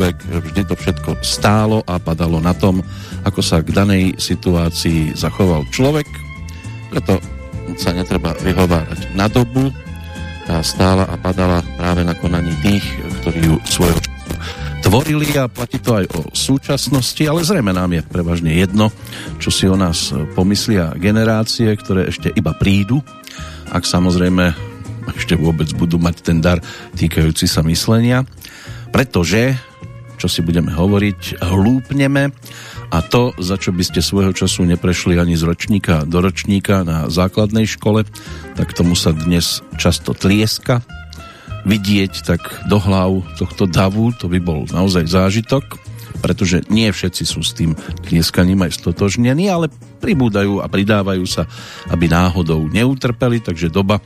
akokoľvek, vždy to všetko stálo a padalo na tom, ako sa k danej situácii zachoval človek. Preto sa netreba vyhovárať na dobu. Tá stála a padala práve na konaní tých, ktorí ju svojho tvorili a platí to aj o súčasnosti, ale zrejme nám je prevažne jedno, čo si o nás pomyslia generácie, ktoré ešte iba prídu, ak samozrejme ešte vôbec budú mať ten dar týkajúci sa myslenia, pretože, čo si budeme hovoriť, hlúpneme. A to, za čo by ste svojho času neprešli ani z ročníka do ročníka na základnej škole, tak tomu sa dnes často tlieska. Vidieť tak do hlav tohto davu, to by bol naozaj zážitok, pretože nie všetci sú s tým tlieskaním aj stotožnení, ale pribúdajú a pridávajú sa, aby náhodou neutrpeli, takže doba,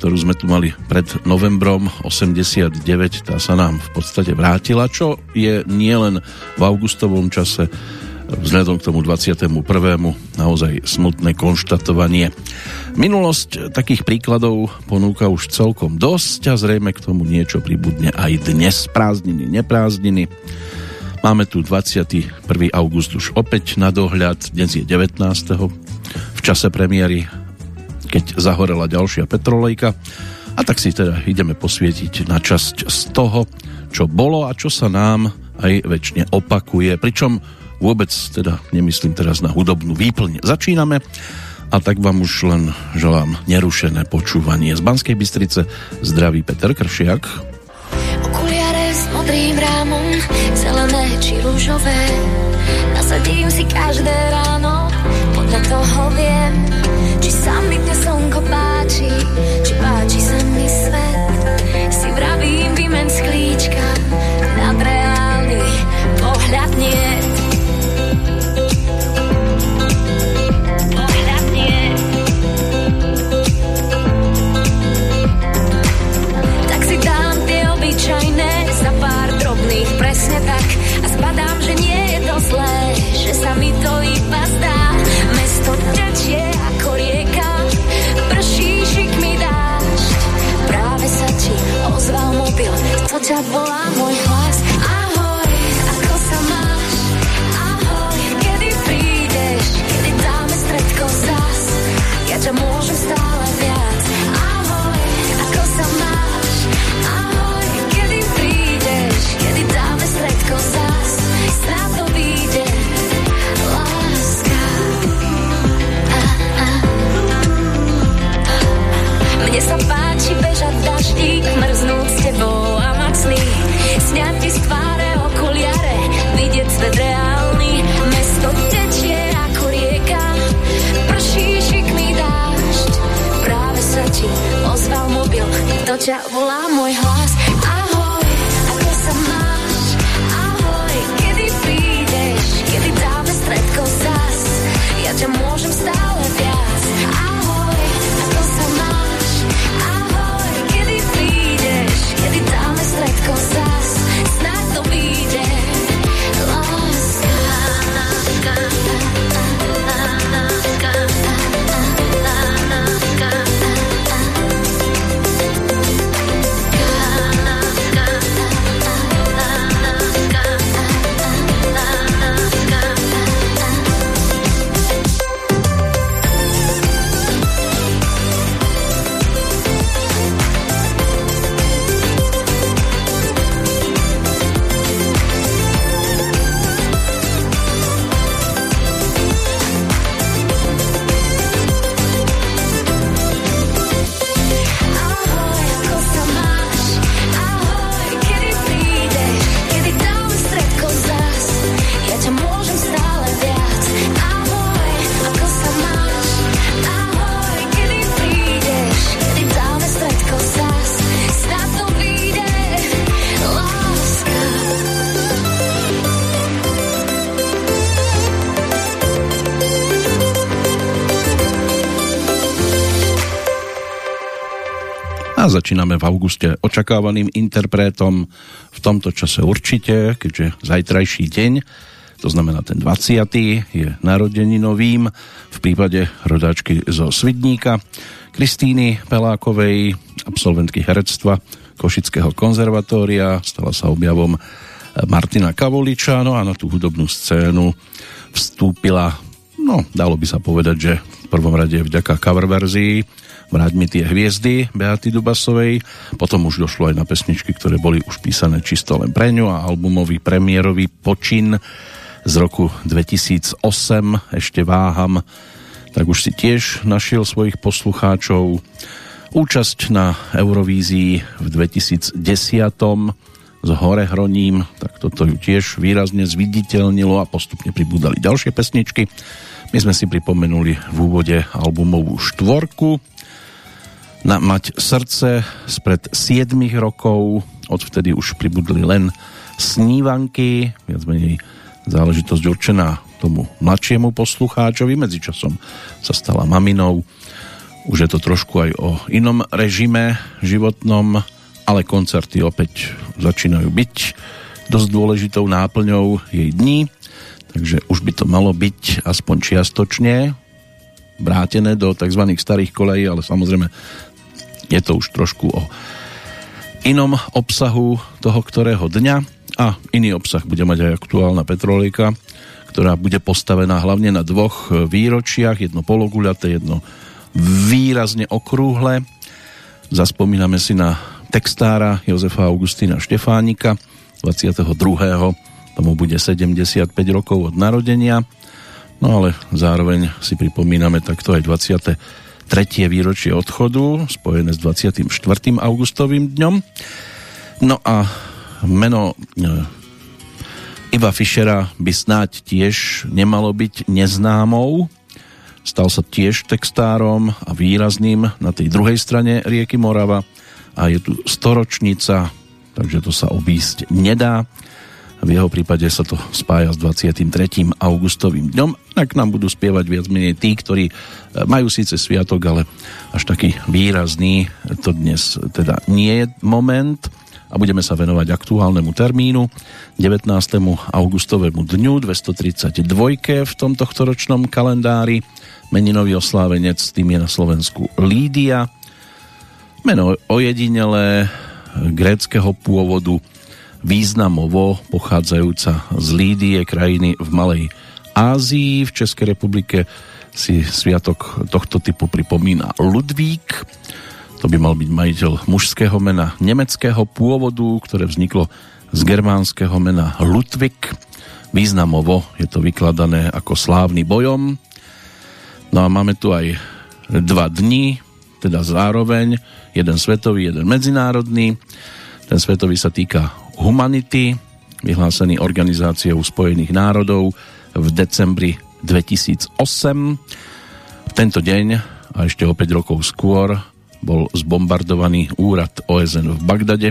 ktorú sme tu mali pred novembrom 89, tá sa nám v podstate vrátila, čo je nielen v augustovom čase vzhľadom k tomu 21. naozaj smutné konštatovanie. Minulosť takých príkladov ponúka už celkom dosť a zrejme k tomu niečo pribudne aj dnes, prázdniny, neprázdniny. Máme tu 21. august už opäť na dohľad, dnes je 19. v čase premiéry, keď zahorela ďalšia petrolejka. A tak si teda ideme posvietiť na časť z toho, čo bolo a čo sa nám aj väčšine opakuje. Pričom Vôbec teda nemyslím teraz na hudobnú výplň. Začíname a tak vám už len želám nerušené počúvanie. Z Banskej Bystrice zdraví Peter Kršiak. Okuliare s modrým rámom, zelené či rúžové, nasadím si každé ráno, podľa toho viem, presne tak a zbadám, že nie je to zlé, že sa mi to iba zdá. Mesto tečie ako rieka, prší mi dáš. Práve sa ti ozval mobil, to ťa volá môj Mne sa páči bežať daždík, mrznúť s tebou a mať sny. Sňať ti z tváre okuliare, vidieť svet reálny. Mesto tečie ako rieka, prší šikmý dážď. Práve sa ti ozval mobil, to ťa volá môj hlas. V auguste očakávaným interpretom v tomto čase určite, keďže zajtrajší deň, to znamená ten 20. je narodeninovým v prípade rodáčky zo Svidníka Kristýny Pelákovej, absolventky herectva, Košického konzervatória, stala sa objavom Martina Kavoliča, no a na tú hudobnú scénu vstúpila, no dalo by sa povedať, že v prvom rade vďaka cover verzii Vráť mi tie hviezdy Beaty Dubasovej, potom už došlo aj na pesničky, ktoré boli už písané čisto len pre ňu a albumový premiérový počin z roku 2008, ešte váham, tak už si tiež našiel svojich poslucháčov. Účasť na Eurovízii v 2010 s Hore Hroním, tak toto ju tiež výrazne zviditeľnilo a postupne pribúdali ďalšie pesničky. My sme si pripomenuli v úvode albumovú štvorku na Mať srdce spred 7 rokov, odvtedy už pribudli len snívanky, viac menej záležitosť určená tomu mladšiemu poslucháčovi, medzičasom sa stala maminou, už je to trošku aj o inom režime životnom, ale koncerty opäť začínajú byť dosť dôležitou náplňou jej dní, takže už by to malo byť aspoň čiastočne vrátené do tzv. starých kolejí, ale samozrejme je to už trošku o inom obsahu toho ktorého dňa a iný obsah bude mať aj aktuálna Petrolika, ktorá bude postavená hlavne na dvoch výročiach, jedno pologuľaté, jedno výrazne okrúhle. Zaspomíname si na textára Jozefa Augustína Štefánika 22. tomu bude 75 rokov od narodenia no ale zároveň si pripomíname takto aj 23. výročie odchodu spojené s 24. augustovým dňom no a meno e, Iva Fischera by snáď tiež nemalo byť neznámou stal sa tiež textárom a výrazným na tej druhej strane rieky Morava a je tu storočnica, takže to sa obísť nedá. V jeho prípade sa to spája s 23. augustovým dňom. Tak nám budú spievať viac menej tí, ktorí e, majú síce sviatok, ale až taký výrazný to dnes teda nie je moment a budeme sa venovať aktuálnemu termínu 19. augustovému dňu 232 v tomto ročnom kalendári meninový oslávenec tým je na Slovensku Lídia Meno ojedinelé gréckého pôvodu významovo pochádzajúca z Lídie, krajiny v Malej Ázii. V Českej republike si sviatok tohto typu pripomína Ludvík. To by mal byť majiteľ mužského mena nemeckého pôvodu, ktoré vzniklo z germánskeho mena Ludvík. Významovo je to vykladané ako slávny bojom. No a máme tu aj dva dni, teda zároveň jeden svetový, jeden medzinárodný. Ten svetový sa týka humanity, vyhlásený Organizáciou spojených národov v decembri 2008. V tento deň a ešte o 5 rokov skôr bol zbombardovaný úrad OSN v Bagdade,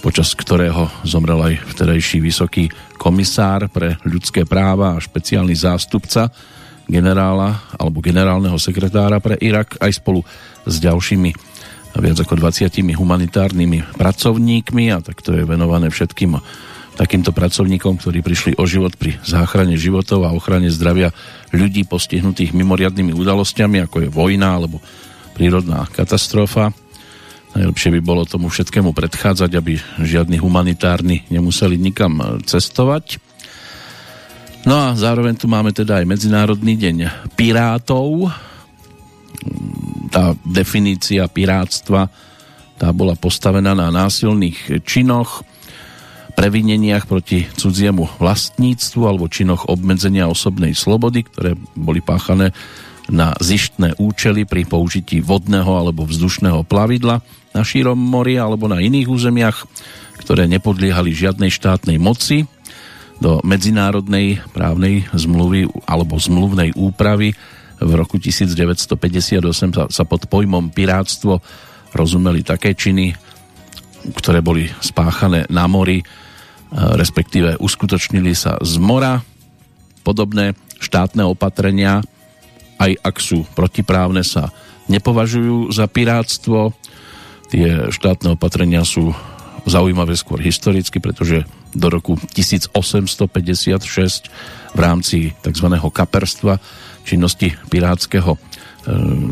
počas ktorého zomrel aj vtedajší vysoký komisár pre ľudské práva a špeciálny zástupca generála alebo generálneho sekretára pre Irak aj spolu s ďalšími viac ako 20 humanitárnymi pracovníkmi a tak to je venované všetkým takýmto pracovníkom, ktorí prišli o život pri záchrane životov a ochrane zdravia ľudí postihnutých mimoriadnými udalosťami, ako je vojna alebo prírodná katastrofa. Najlepšie by bolo tomu všetkému predchádzať, aby žiadni humanitárni nemuseli nikam cestovať. No a zároveň tu máme teda aj Medzinárodný deň pirátov, tá definícia pirátstva tá bola postavená na násilných činoch, previneniach proti cudziemu vlastníctvu alebo činoch obmedzenia osobnej slobody, ktoré boli páchané na zištné účely pri použití vodného alebo vzdušného plavidla na šírom mori alebo na iných územiach, ktoré nepodliehali žiadnej štátnej moci. Do medzinárodnej právnej zmluvy alebo zmluvnej úpravy v roku 1958 sa, pod pojmom pirátstvo rozumeli také činy, ktoré boli spáchané na mori, e, respektíve uskutočnili sa z mora. Podobné štátne opatrenia, aj ak sú protiprávne, sa nepovažujú za pirátstvo. Tie štátne opatrenia sú zaujímavé skôr historicky, pretože do roku 1856 v rámci tzv. kaperstva činnosti pirátskeho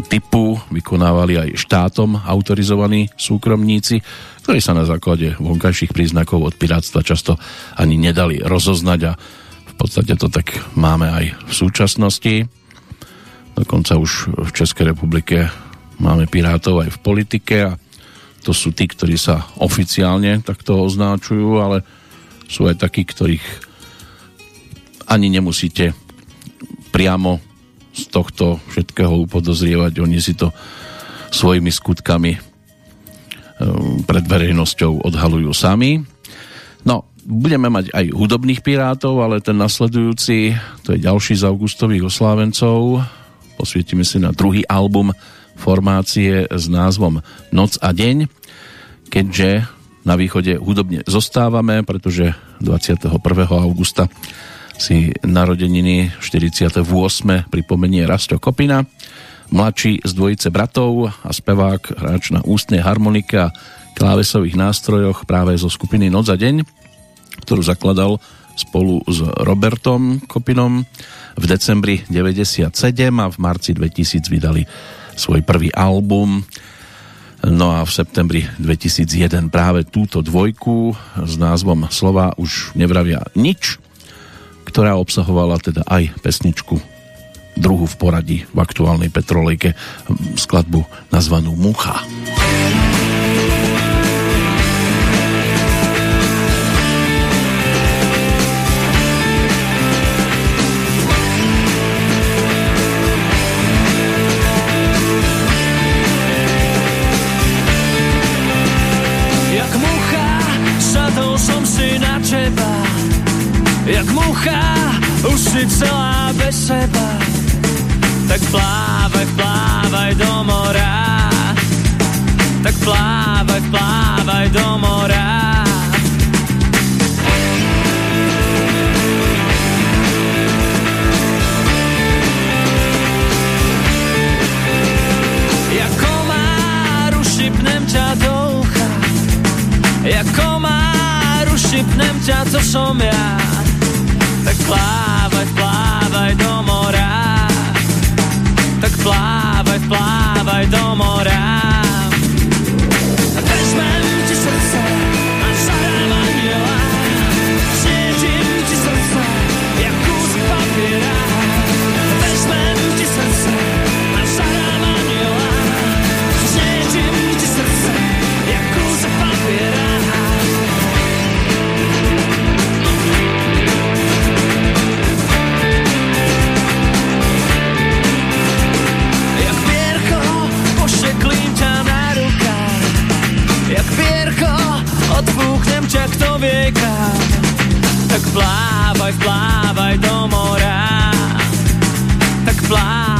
typu vykonávali aj štátom autorizovaní súkromníci, ktorí sa na základe vonkajších príznakov od pirátstva často ani nedali rozoznať a v podstate to tak máme aj v súčasnosti. Dokonca už v Českej republike máme pirátov aj v politike a to sú tí, ktorí sa oficiálne takto označujú, ale sú aj takí, ktorých ani nemusíte priamo z tohto všetkého upodozrievať. Oni si to svojimi skutkami ehm, pred verejnosťou odhalujú sami. No, budeme mať aj hudobných pirátov, ale ten nasledujúci, to je ďalší z augustových oslávencov. Posvietime si na druhý album formácie s názvom Noc a deň, keďže na východe hudobne zostávame, pretože 21. augusta si narodeniny 48. pripomenie Rasto Kopina, mladší z dvojice bratov a spevák, hráč na ústnej harmonike a klávesových nástrojoch práve zo skupiny Noc a deň, ktorú zakladal spolu s Robertom Kopinom v decembri 97 a v marci 2000 vydali svoj prvý album. No a v septembri 2001 práve túto dvojku s názvom Slova už nevravia nič ktorá obsahovala teda aj pesničku druhu v poradí v aktuálnej Petrolejke skladbu nazvanú Mucha. Mucha. Celá bez seba Tak plávaj, plávaj do mora. Tak plávaj, plávaj do mora. Ušipnem ťa do ucha. Jak komár ušipnem ťa, co som ja. Tak plávaj, plávaj do mora. Tak plávaj, plávaj do mora. Ťa, kto vie kam. Tak plávaj, plávaj do mora. Tak plávaj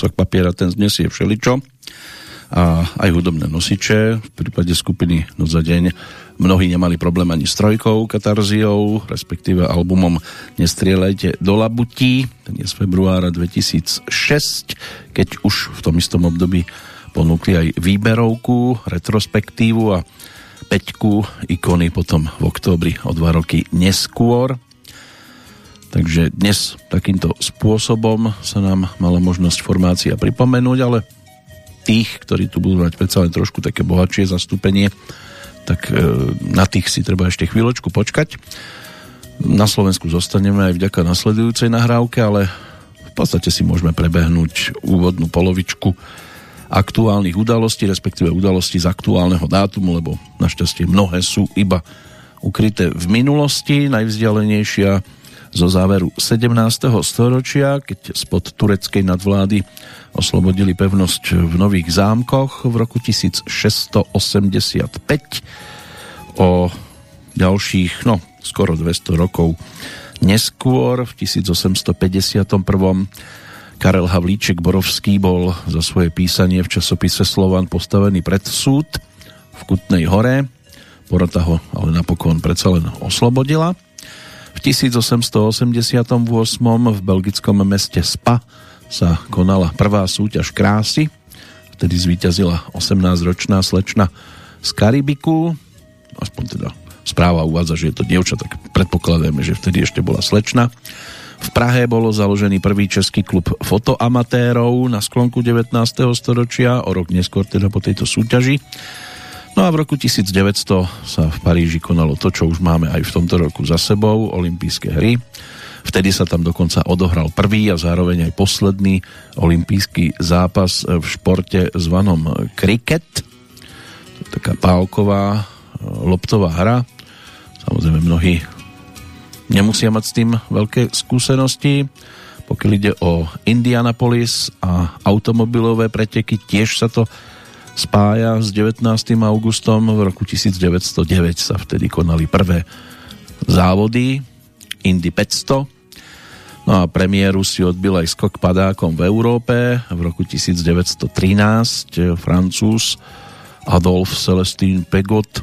kúsok papiera ten znesie všeličo a aj hudobné nosiče. V prípade skupiny Noc za deň mnohí nemali problém ani s trojkou, katarziou, respektíve albumom Nestrieľajte do labutí, ten je z februára 2006, keď už v tom istom období ponúkli aj výberovku, retrospektívu a peťku ikony potom v októbri o dva roky neskôr. Takže dnes takýmto spôsobom sa nám mala možnosť formácia pripomenúť, ale tých, ktorí tu budú mať predsa len trošku také bohatšie zastúpenie, tak e, na tých si treba ešte chvíľočku počkať. Na Slovensku zostaneme aj vďaka nasledujúcej nahrávke, ale v podstate si môžeme prebehnúť úvodnú polovičku aktuálnych udalostí, respektíve udalostí z aktuálneho dátumu, lebo našťastie mnohé sú iba ukryté v minulosti. Najvzdialenejšia zo záveru 17. storočia, keď spod tureckej nadvlády oslobodili pevnosť v Nových zámkoch v roku 1685. O ďalších, no, skoro 200 rokov neskôr, v 1851. Karel Havlíček Borovský bol za svoje písanie v časopise Slovan postavený pred súd v Kutnej hore. Porota ho ale napokon predsa len oslobodila. V 1888 v belgickom meste Spa sa konala prvá súťaž krásy. Vtedy zvíťazila 18-ročná slečna z Karibiku. Aspoň teda správa uvádza, že je to dievča, tak predpokladáme, že vtedy ešte bola slečna. V Prahe bolo založený prvý český klub fotoamatérov na sklonku 19. storočia, o rok neskôr teda po tejto súťaži. No a v roku 1900 sa v Paríži konalo to, čo už máme aj v tomto roku za sebou, olympijské hry. Vtedy sa tam dokonca odohral prvý a zároveň aj posledný olympijský zápas v športe zvanom kriket. To je taká pálková loptová hra. Samozrejme mnohí nemusia mať s tým veľké skúsenosti. Pokiaľ ide o Indianapolis a automobilové preteky, tiež sa to spája s 19. augustom. V roku 1909 sa vtedy konali prvé závody Indy 500. No a premiéru si odbil aj skok padákom v Európe. V roku 1913 Francúz Adolf Celestín Pegot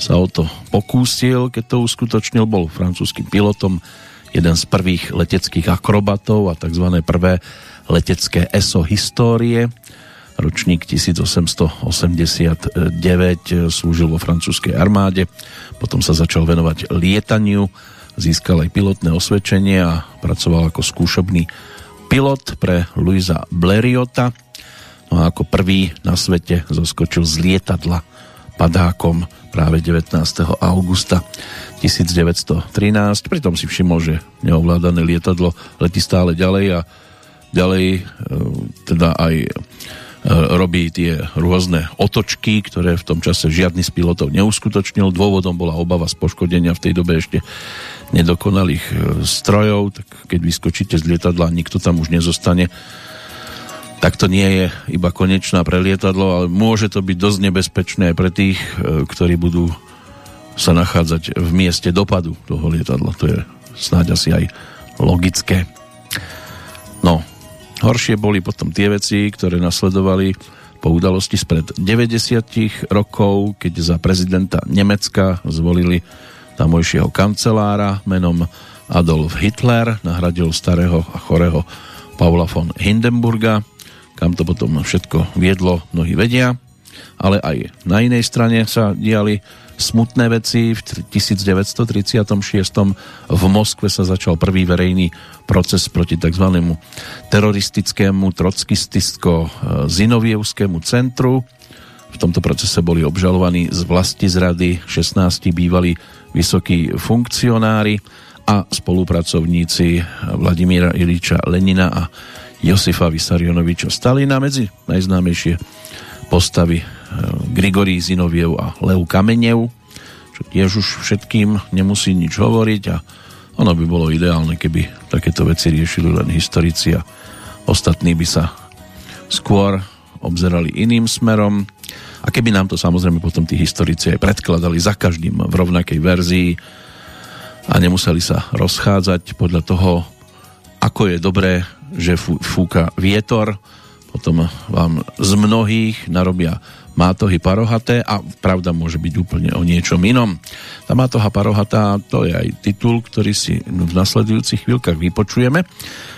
sa o to pokúsil, keď to uskutočnil, bol francúzským pilotom, jeden z prvých leteckých akrobatov a tzv. prvé letecké ESO histórie ročník 1889 slúžil vo francúzskej armáde, potom sa začal venovať lietaniu, získal aj pilotné osvedčenie a pracoval ako skúšobný pilot pre Luisa Blériota. No a ako prvý na svete zoskočil z lietadla padákom práve 19. augusta 1913. Pritom si všimol, že neovládané lietadlo letí stále ďalej a ďalej e, teda aj robí tie rôzne otočky, ktoré v tom čase žiadny z pilotov neuskutočnil. Dôvodom bola obava z poškodenia v tej dobe ešte nedokonalých e, strojov, tak keď vyskočíte z lietadla, nikto tam už nezostane. Tak to nie je iba konečná pre lietadlo, ale môže to byť dosť nebezpečné pre tých, e, ktorí budú sa nachádzať v mieste dopadu toho lietadla. To je snáď asi aj logické. No, Horšie boli potom tie veci, ktoré nasledovali po udalosti spred 90 rokov, keď za prezidenta Nemecka zvolili tamojšieho kancelára menom Adolf Hitler, nahradil starého a chorého Paula von Hindenburga, kam to potom všetko viedlo, mnohí vedia, ale aj na inej strane sa diali smutné veci. V 1936 v Moskve sa začal prvý verejný proces proti tzv. teroristickému trockisticko-zinovievskému centru. V tomto procese boli obžalovaní z vlasti zrady 16 bývalí vysokí funkcionári a spolupracovníci Vladimíra Iliča Lenina a Josifa Vysarionoviča Stalina medzi najznámejšie postavy Grigorí Zinoviev a Leu Kamenev, čo tiež už všetkým nemusí nič hovoriť a ono by bolo ideálne, keby takéto veci riešili len historici a ostatní by sa skôr obzerali iným smerom. A keby nám to samozrejme potom tí historici aj predkladali za každým v rovnakej verzii a nemuseli sa rozchádzať podľa toho, ako je dobré, že fúka vietor, potom vám z mnohých narobia Mátohy Parohaté a pravda môže byť úplne o niečom inom. Tá Mátoha Parohatá to je aj titul, ktorý si v nasledujúcich chvíľkach vypočujeme,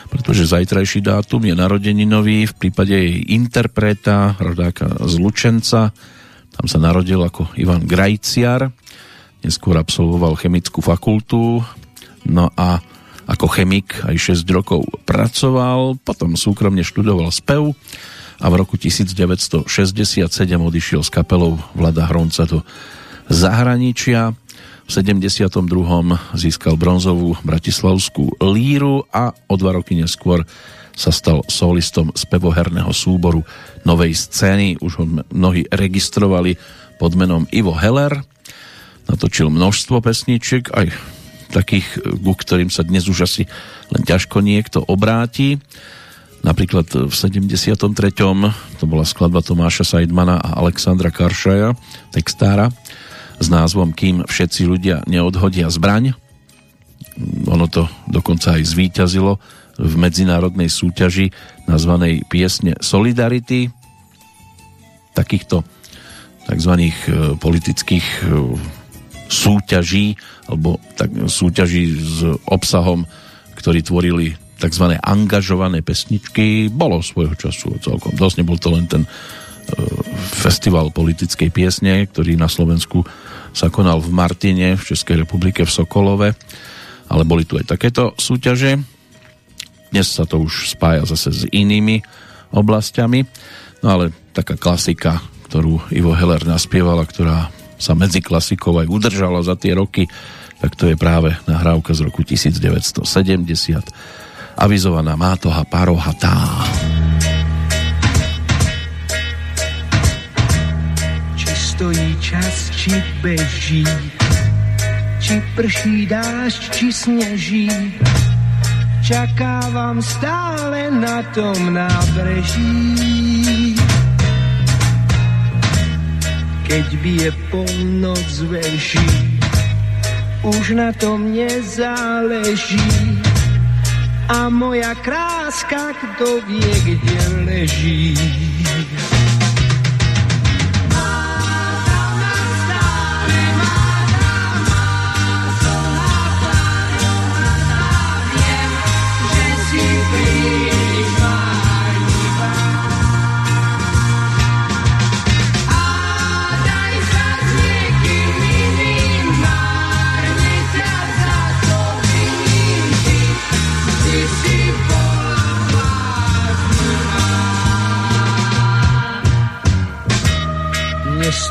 pretože zajtrajší dátum je narodeninový v prípade jej interpreta, rodáka z Lučenca. Tam sa narodil ako Ivan Grajciar, neskôr absolvoval chemickú fakultu, no a ako chemik aj 6 rokov pracoval, potom súkromne študoval spev a v roku 1967 odišiel s kapelou Vlada Hronca do zahraničia. V 72. získal bronzovú bratislavskú líru a o dva roky neskôr sa stal solistom spevoherného súboru Novej scény. Už ho mnohí registrovali pod menom Ivo Heller. Natočil množstvo pesničiek, aj takých, ku ktorým sa dnes už asi len ťažko niekto obráti. Napríklad v 73. to bola skladba Tomáša Saidmana a Alexandra Karšaja, textára, s názvom Kým všetci ľudia neodhodia zbraň. Ono to dokonca aj zvíťazilo v medzinárodnej súťaži nazvanej piesne Solidarity. Takýchto tzv. E, politických súťaží alebo tak, súťaží s obsahom, ktorý tvorili tzv. angažované pesničky bolo svojho času celkom dosť. Nebol to len ten e, festival politickej piesne, ktorý na Slovensku sa konal v Martine, v Českej republike, v Sokolove, ale boli tu aj takéto súťaže. Dnes sa to už spája zase s inými oblastiami, no ale taká klasika, ktorú Ivo Heller naspievala, ktorá sa medzi klasikou aj udržala za tie roky, tak to je práve nahrávka z roku 1970 avizovaná Mátoha Parohatá. Či stojí čas, či beží, či prší dážď, či sneží, čakávam stále na tom nábreží. Keď bije polnoc veží, už na tom nezáleží a moja kráska, kto vie, kde leží.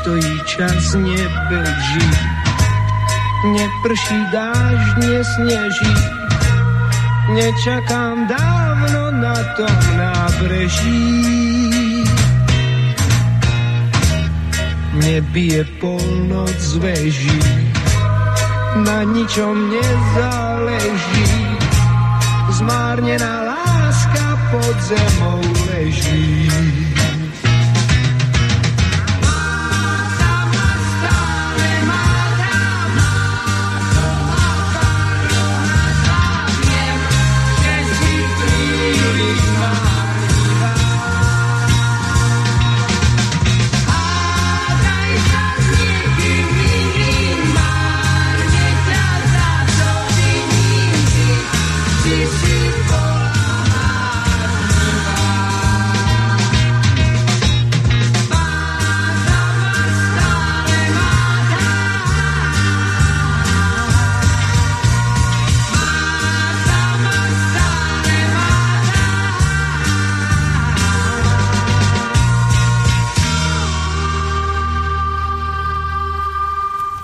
Stojí čas, nebeží. Neprší dážď, nesneží. Nečakám dávno na tom nábreží. Nebije polnoc z veží, na ničom nezáleží. Zmárnená láska pod zemou leží.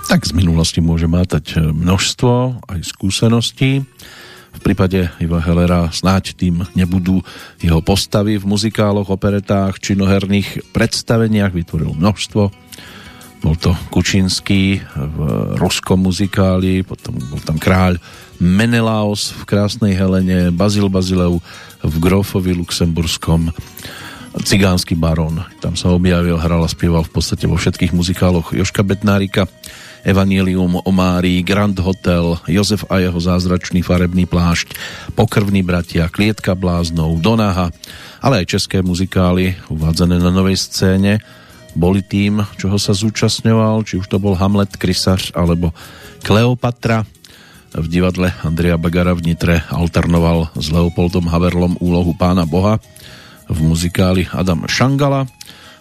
Tak z minulosti môže mátať e, množstvo aj skúseností. V prípade Iva Hellera snáď tým nebudú jeho postavy v muzikáloch, operetách, činoherných predstaveniach. Vytvoril množstvo. Bol to Kučinský v ruskom muzikáli, potom bol tam kráľ Menelaos v Krásnej Helene, Bazil Bazileu v Grofovi Luxemburskom, Cigánsky barón, tam sa objavil, hral a spieval v podstate vo všetkých muzikáloch Joška Bednárika Evangelium o Márii, Grand Hotel, Jozef a jeho zázračný farebný plášť, Pokrvní bratia, Klietka bláznov, Donaha, ale aj české muzikály uvádzané na novej scéne boli tým, čoho sa zúčastňoval, či už to bol Hamlet, Krysař alebo Kleopatra. V divadle Andrea Bagara v Nitre alternoval s Leopoldom Haverlom úlohu pána Boha v muzikáli Adam Šangala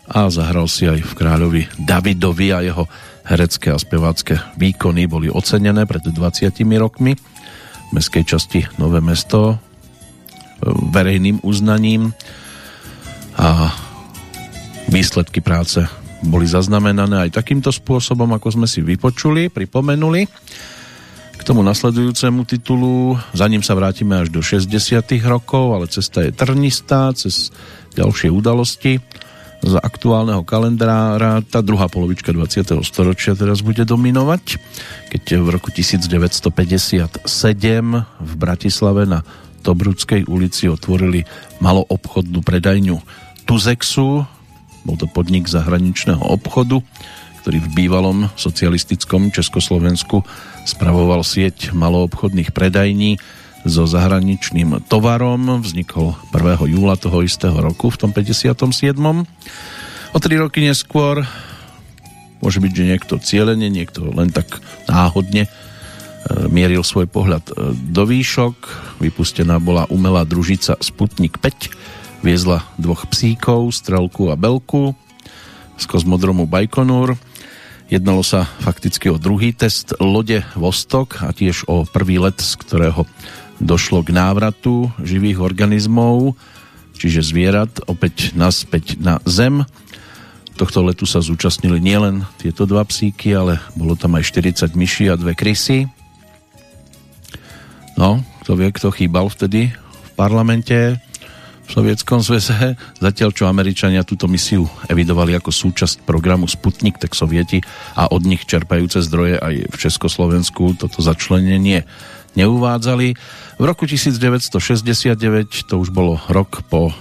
a zahral si aj v kráľovi Davidovi a jeho herecké a spevácké výkony boli ocenené pred 20 rokmi v mestskej časti Nové mesto e, verejným uznaním a výsledky práce boli zaznamenané aj takýmto spôsobom, ako sme si vypočuli, pripomenuli. K tomu nasledujúcemu titulu, za ním sa vrátime až do 60 rokov, ale cesta je trnistá, cez ďalšie udalosti z aktuálneho kalendára. Tá druhá polovička 20. storočia teraz bude dominovať, keď v roku 1957 v Bratislave na Tobrudskej ulici otvorili maloobchodnú predajňu Tuzexu. Bol to podnik zahraničného obchodu, ktorý v bývalom socialistickom Československu spravoval sieť maloobchodných predajní so zahraničným tovarom. Vznikol 1. júla toho istého roku v tom 57. O tri roky neskôr môže byť, že niekto cieľene, niekto len tak náhodne e, mieril svoj pohľad e, do výšok. Vypustená bola umelá družica Sputnik 5. Viezla dvoch psíkov, Strelku a Belku z kozmodromu Bajkonur. Jednalo sa fakticky o druhý test lode Vostok a tiež o prvý let, z ktorého došlo k návratu živých organizmov, čiže zvierat, opäť naspäť na Zem. Tohto letu sa zúčastnili nielen tieto dva psíky, ale bolo tam aj 40 myší a dve krysy. No, kto vie, kto chýbal vtedy v parlamente v Sovietskom zväze. Zatiaľ, čo Američania túto misiu evidovali ako súčasť programu Sputnik, tak Sovieti a od nich čerpajúce zdroje aj v Československu toto začlenenie neuvádzali. V roku 1969 to už bolo rok po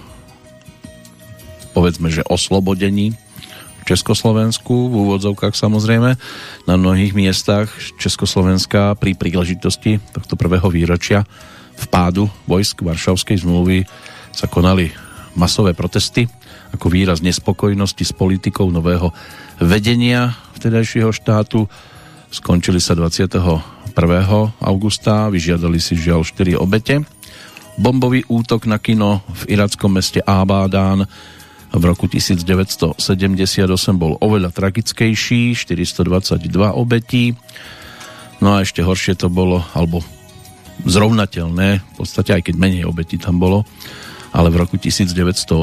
povedzme, že oslobodení v Československu, v úvodzovkách samozrejme, na mnohých miestach Československa pri príležitosti tohto prvého výročia vpádu vojsk Varšavskej zmluvy sa konali masové protesty ako výraz nespokojnosti s politikou nového vedenia vtedajšieho štátu. Skončili sa 20. 1. augusta, vyžiadali si žiaľ 4 obete. Bombový útok na kino v irackom meste Abadán v roku 1978 bol oveľa tragickejší, 422 obetí. No a ešte horšie to bolo, alebo zrovnateľné, v podstate aj keď menej obetí tam bolo, ale v roku 1980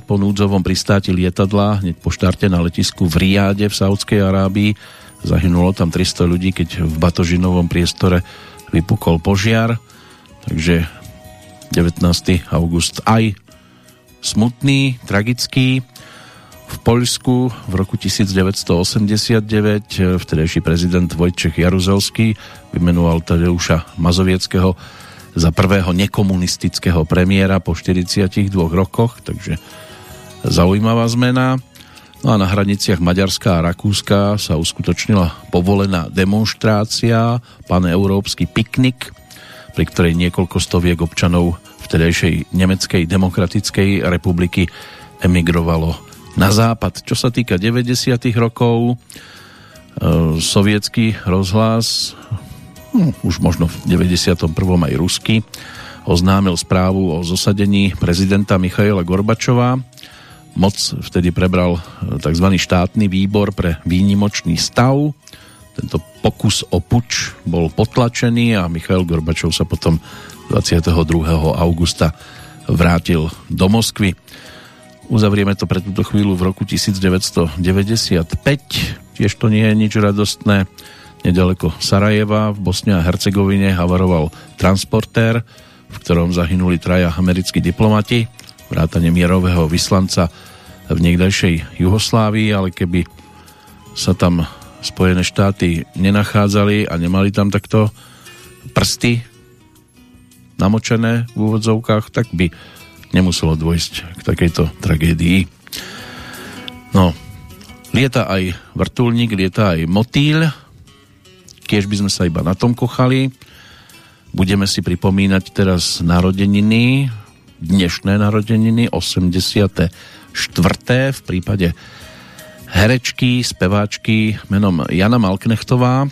po núdzovom pristáti lietadla hneď po štarte na letisku v Riáde v Saudskej Arábii Zahynulo tam 300 ľudí, keď v batožinovom priestore vypukol požiar. Takže 19. august aj smutný, tragický. V Poľsku v roku 1989 vtedejší prezident Vojčech Jaruzelský vymenoval Tadeuša Mazovieckého za prvého nekomunistického premiéra po 42 rokoch, takže zaujímavá zmena. No a na hraniciach Maďarska a Rakúska sa uskutočnila povolená demonstrácia, európsky piknik, pri ktorej niekoľko stoviek občanov vtedejšej Nemeckej demokratickej republiky emigrovalo na západ. Čo sa týka 90. rokov, e, sovietský rozhlas, hm, už možno v 91. aj rusky, oznámil správu o zosadení prezidenta Michaila Gorbačova moc vtedy prebral e, tzv. štátny výbor pre výnimočný stav. Tento pokus o puč bol potlačený a Michail Gorbačov sa potom 22. augusta vrátil do Moskvy. Uzavrieme to pre túto chvíľu v roku 1995. Tiež to nie je nič radostné. Nedaleko Sarajeva v Bosne a Hercegovine havaroval transportér, v ktorom zahynuli traja americkí diplomati vrátane mierového vyslanca v niekdajšej Juhoslávii, ale keby sa tam Spojené štáty nenachádzali a nemali tam takto prsty namočené v úvodzovkách, tak by nemuselo dôjsť k takejto tragédii. No, lieta aj vrtulník, lieta aj motýl, tiež by sme sa iba na tom kochali. Budeme si pripomínať teraz narodeniny dnešné narodeniny, 84. v prípade herečky, speváčky menom Jana Malknechtová.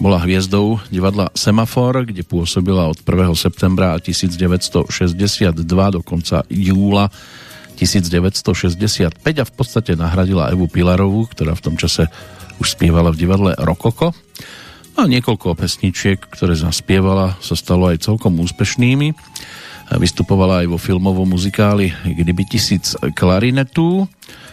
Bola hviezdou divadla Semafor, kde pôsobila od 1. septembra 1962 do konca júla 1965 a v podstate nahradila Evu Pilarovú, ktorá v tom čase už spievala v divadle Rokoko. A niekoľko pesničiek, ktoré zaspievala, sa stalo aj celkom úspešnými. Vystupovala aj vo filmovom muzikáli Kdyby tisíc klarinetu.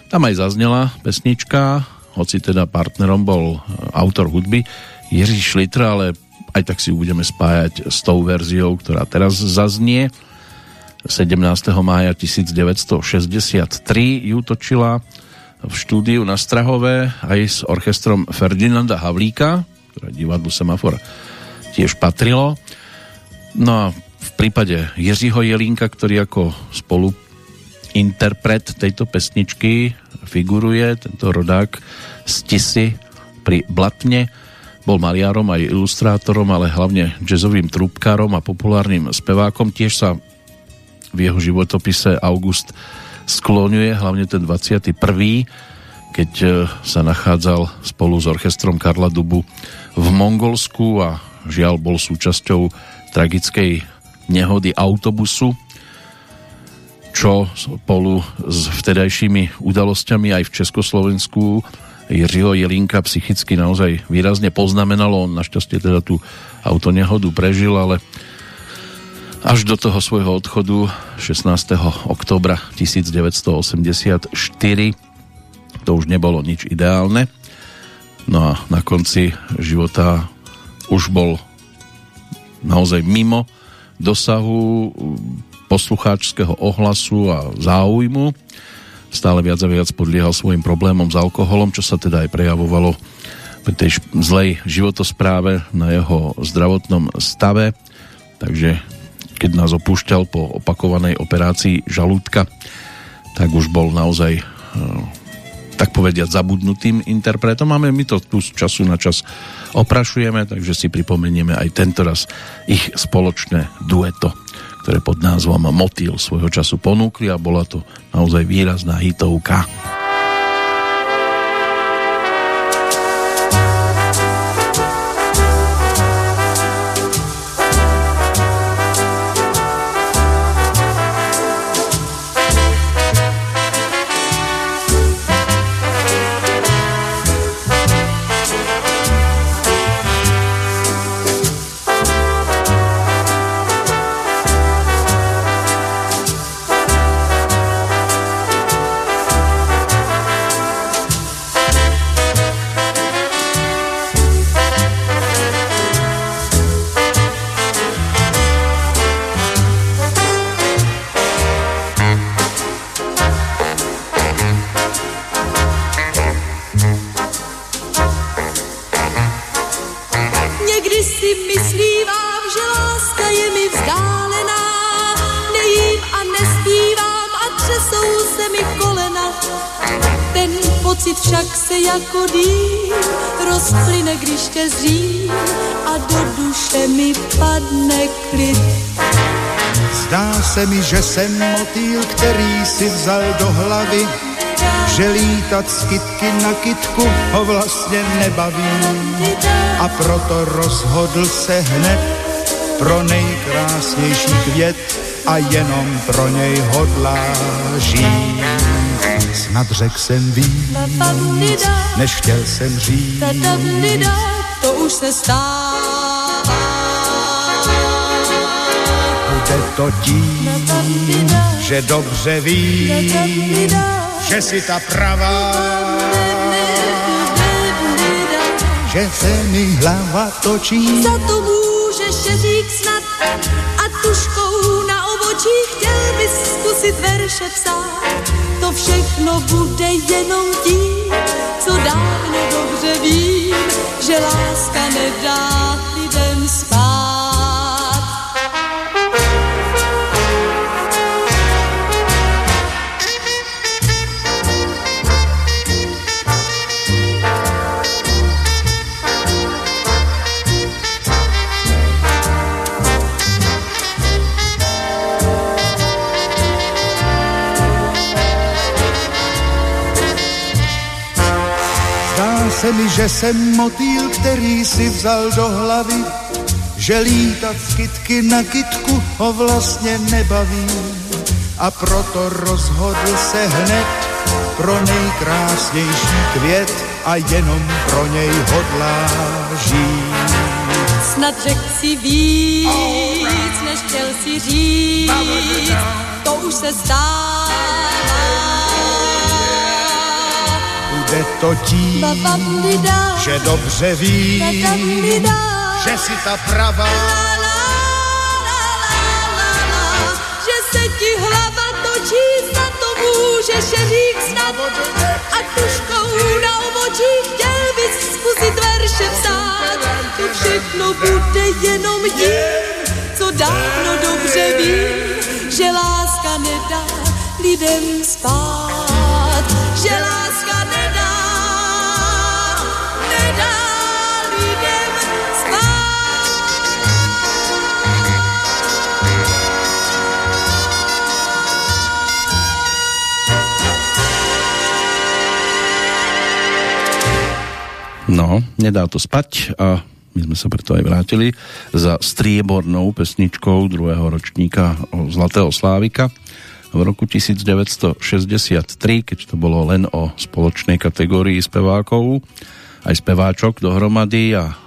Tam aj zaznela pesnička, hoci teda partnerom bol autor hudby Jiří Šlitra, ale aj tak si budeme spájať s tou verziou, ktorá teraz zaznie. 17. mája 1963 ju točila v štúdiu na Strahové aj s orchestrom Ferdinanda Havlíka, ktoré divadlu Semafor tiež patrilo. No a v prípade Jiřího Jelínka, ktorý ako spolu interpret tejto pesničky figuruje, tento rodák z Tisy pri Blatne, bol maliarom aj ilustrátorom, ale hlavne jazzovým trúbkárom a populárnym spevákom. Tiež sa v jeho životopise August skloňuje, hlavne ten 21., keď e, sa nachádzal spolu s orchestrom Karla Dubu v Mongolsku a žiaľ bol súčasťou tragickej nehody autobusu, čo spolu s vtedajšími udalosťami aj v Československu Jiřího Jelinka psychicky naozaj výrazne poznamenalo. On našťastie teda tú autonehodu prežil, ale až do toho svojho odchodu 16. oktobra 1984 to už nebolo nič ideálne. No a na konci života už bol naozaj mimo dosahu poslucháčského ohlasu a záujmu stále viac a viac podliehal svojim problémom s alkoholom, čo sa teda aj prejavovalo pri tej zlej životospráve na jeho zdravotnom stave. Takže keď nás opúšťal po opakovanej operácii žalúdka, tak už bol naozaj e, tak povediať zabudnutým interpretom. Máme my to tu z času na čas oprašujeme, takže si pripomenieme aj tento raz ich spoločné dueto ktoré pod názvom Motýl svojho času ponúkli a bola to naozaj výrazná hitovka. Se mi, že jsem motýl, který si vzal do hlavy, že lítat z kytky na kytku ho vlastně nebaví. A proto rozhodl se hned pro nejkrásnější květ a jenom pro něj hodlá žít. Snad řek jsem víc, než chtěl jsem říct. To už se stává to tím, že dobře ví, že si ta pravá, že se mi hlava točí. Za to můžeš řík snad a tuškou na obočí chtěl bys zkusit verše psát. To všechno bude jenom tím, co dávno dobře vím, že láska nedá lidem spát. Se mi, že jsem motýl, který si vzal do hlavy, že lítat z kytky na kytku ho vlastně nebaví. A proto rozhodl se hned pro nejkrásnější květ a jenom pro něj hodlá žít. Snad řek si víc, než chtěl si říct, to už se stává. Bude to tím, že dobře ví, že si ta pravá že se ti hlava točí, snad to můžeš říct snad. A tuškou na obočí chtěl bys zkusit verše psát. To všechno bude jenom tím, co dávno dobře vím, že láska nedá lidem spát. Že láska No, nedá to spať a my sme sa preto aj vrátili za striebornou pesničkou druhého ročníka Zlatého Slávika v roku 1963, keď to bolo len o spoločnej kategórii spevákov, aj speváčok dohromady a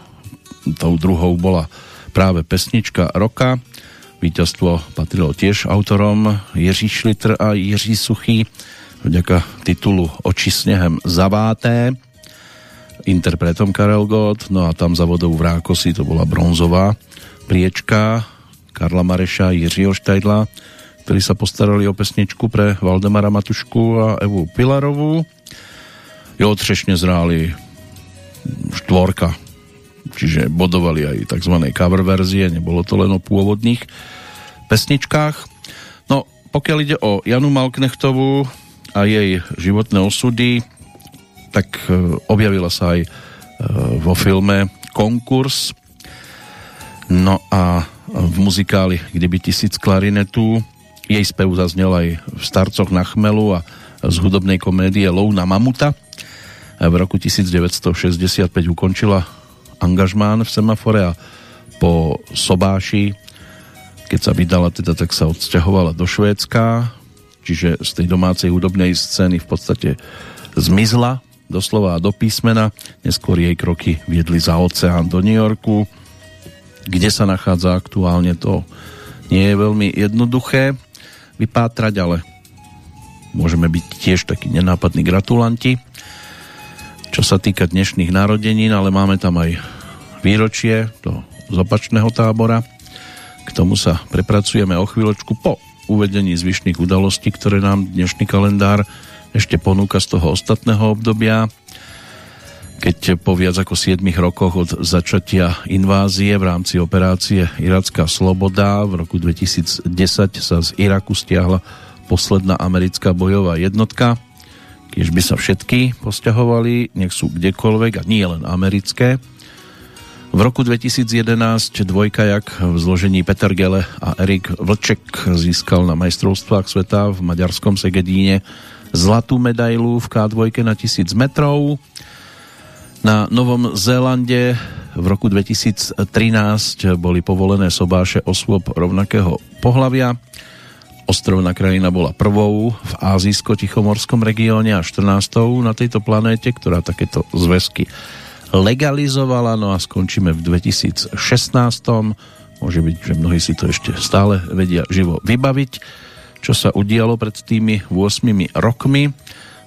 tou druhou bola práve pesnička roka. Víťazstvo patrilo tiež autorom Jiří Šlitr a Jiří Suchý vďaka titulu Oči snehem zaváté interpretom Karel Gott, no a tam za vodou v Rákosi to bola bronzová priečka Karla Mareša, Jiřího Štajdla, ktorí sa postarali o pesničku pre Valdemara Matušku a Evu Pilarovú. Jo, třešne zráli štvorka, čiže bodovali aj tzv. cover verzie, nebolo to len o pôvodných pesničkách. No, pokiaľ ide o Janu Malknechtovú a jej životné osudy, tak e, objavila sa aj e, vo filme Konkurs. No a v muzikáli Kdyby tisíc klarinetu jej spev zaznel aj v Starcoch na chmelu a z hudobnej komédie Lou na mamuta. V roku 1965 ukončila angažmán v semafore a po Sobáši, keď sa vydala teda, tak sa odsťahovala do Švédska, čiže z tej domácej hudobnej scény v podstate zmizla doslova a do písmena. Neskôr jej kroky viedli za oceán do New Yorku, kde sa nachádza aktuálne to nie je veľmi jednoduché vypátrať, ale môžeme byť tiež takí nenápadní gratulanti. Čo sa týka dnešných narodenín, ale máme tam aj výročie do zopačného tábora. K tomu sa prepracujeme o chvíľočku po uvedení zvyšných udalostí, ktoré nám dnešný kalendár ešte ponúka z toho ostatného obdobia, keď po viac ako 7 rokoch od začatia invázie v rámci operácie Iracká sloboda v roku 2010 sa z Iraku stiahla posledná americká bojová jednotka. Keď by sa všetky posťahovali, nech sú kdekoľvek a nie len americké. V roku 2011 dvojkajak v zložení Peter Gele a Erik Vlček získal na majstrovstvách sveta v maďarskom Segedíne zlatú medailu v K2 na 1000 metrov. Na Novom Zélande v roku 2013 boli povolené sobáše osôb rovnakého pohlavia. Ostrovná krajina bola prvou v Ázijsko-Tichomorskom regióne a 14. na tejto planéte, ktorá takéto zväzky legalizovala. No a skončíme v 2016. Môže byť, že mnohí si to ešte stále vedia živo vybaviť čo sa udialo pred tými 8 rokmi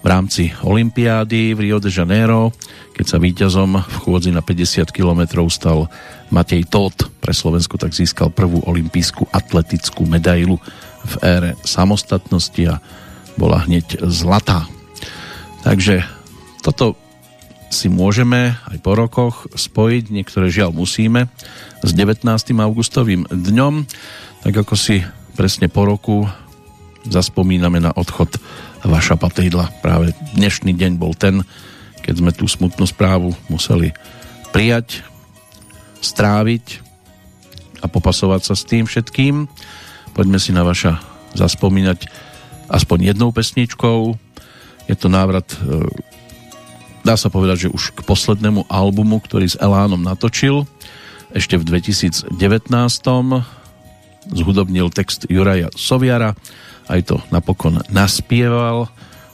v rámci Olympiády v Rio de Janeiro, keď sa víťazom v chôdzi na 50 km stal Matej Todt. Pre Slovensko tak získal prvú olympijskú atletickú medailu v ére samostatnosti a bola hneď zlatá. Takže toto si môžeme aj po rokoch spojiť, niektoré žiaľ musíme, s 19. augustovým dňom, tak ako si presne po roku zaspomíname na odchod Vaša Patejdla. Práve dnešný deň bol ten, keď sme tú smutnú správu museli prijať, stráviť a popasovať sa s tým všetkým. Poďme si na Vaša zaspomínať aspoň jednou pesničkou. Je to návrat e, dá sa povedať, že už k poslednému albumu, ktorý s Elánom natočil, ešte v 2019. Zhudobnil text Juraja Soviara, aj to napokon naspieval.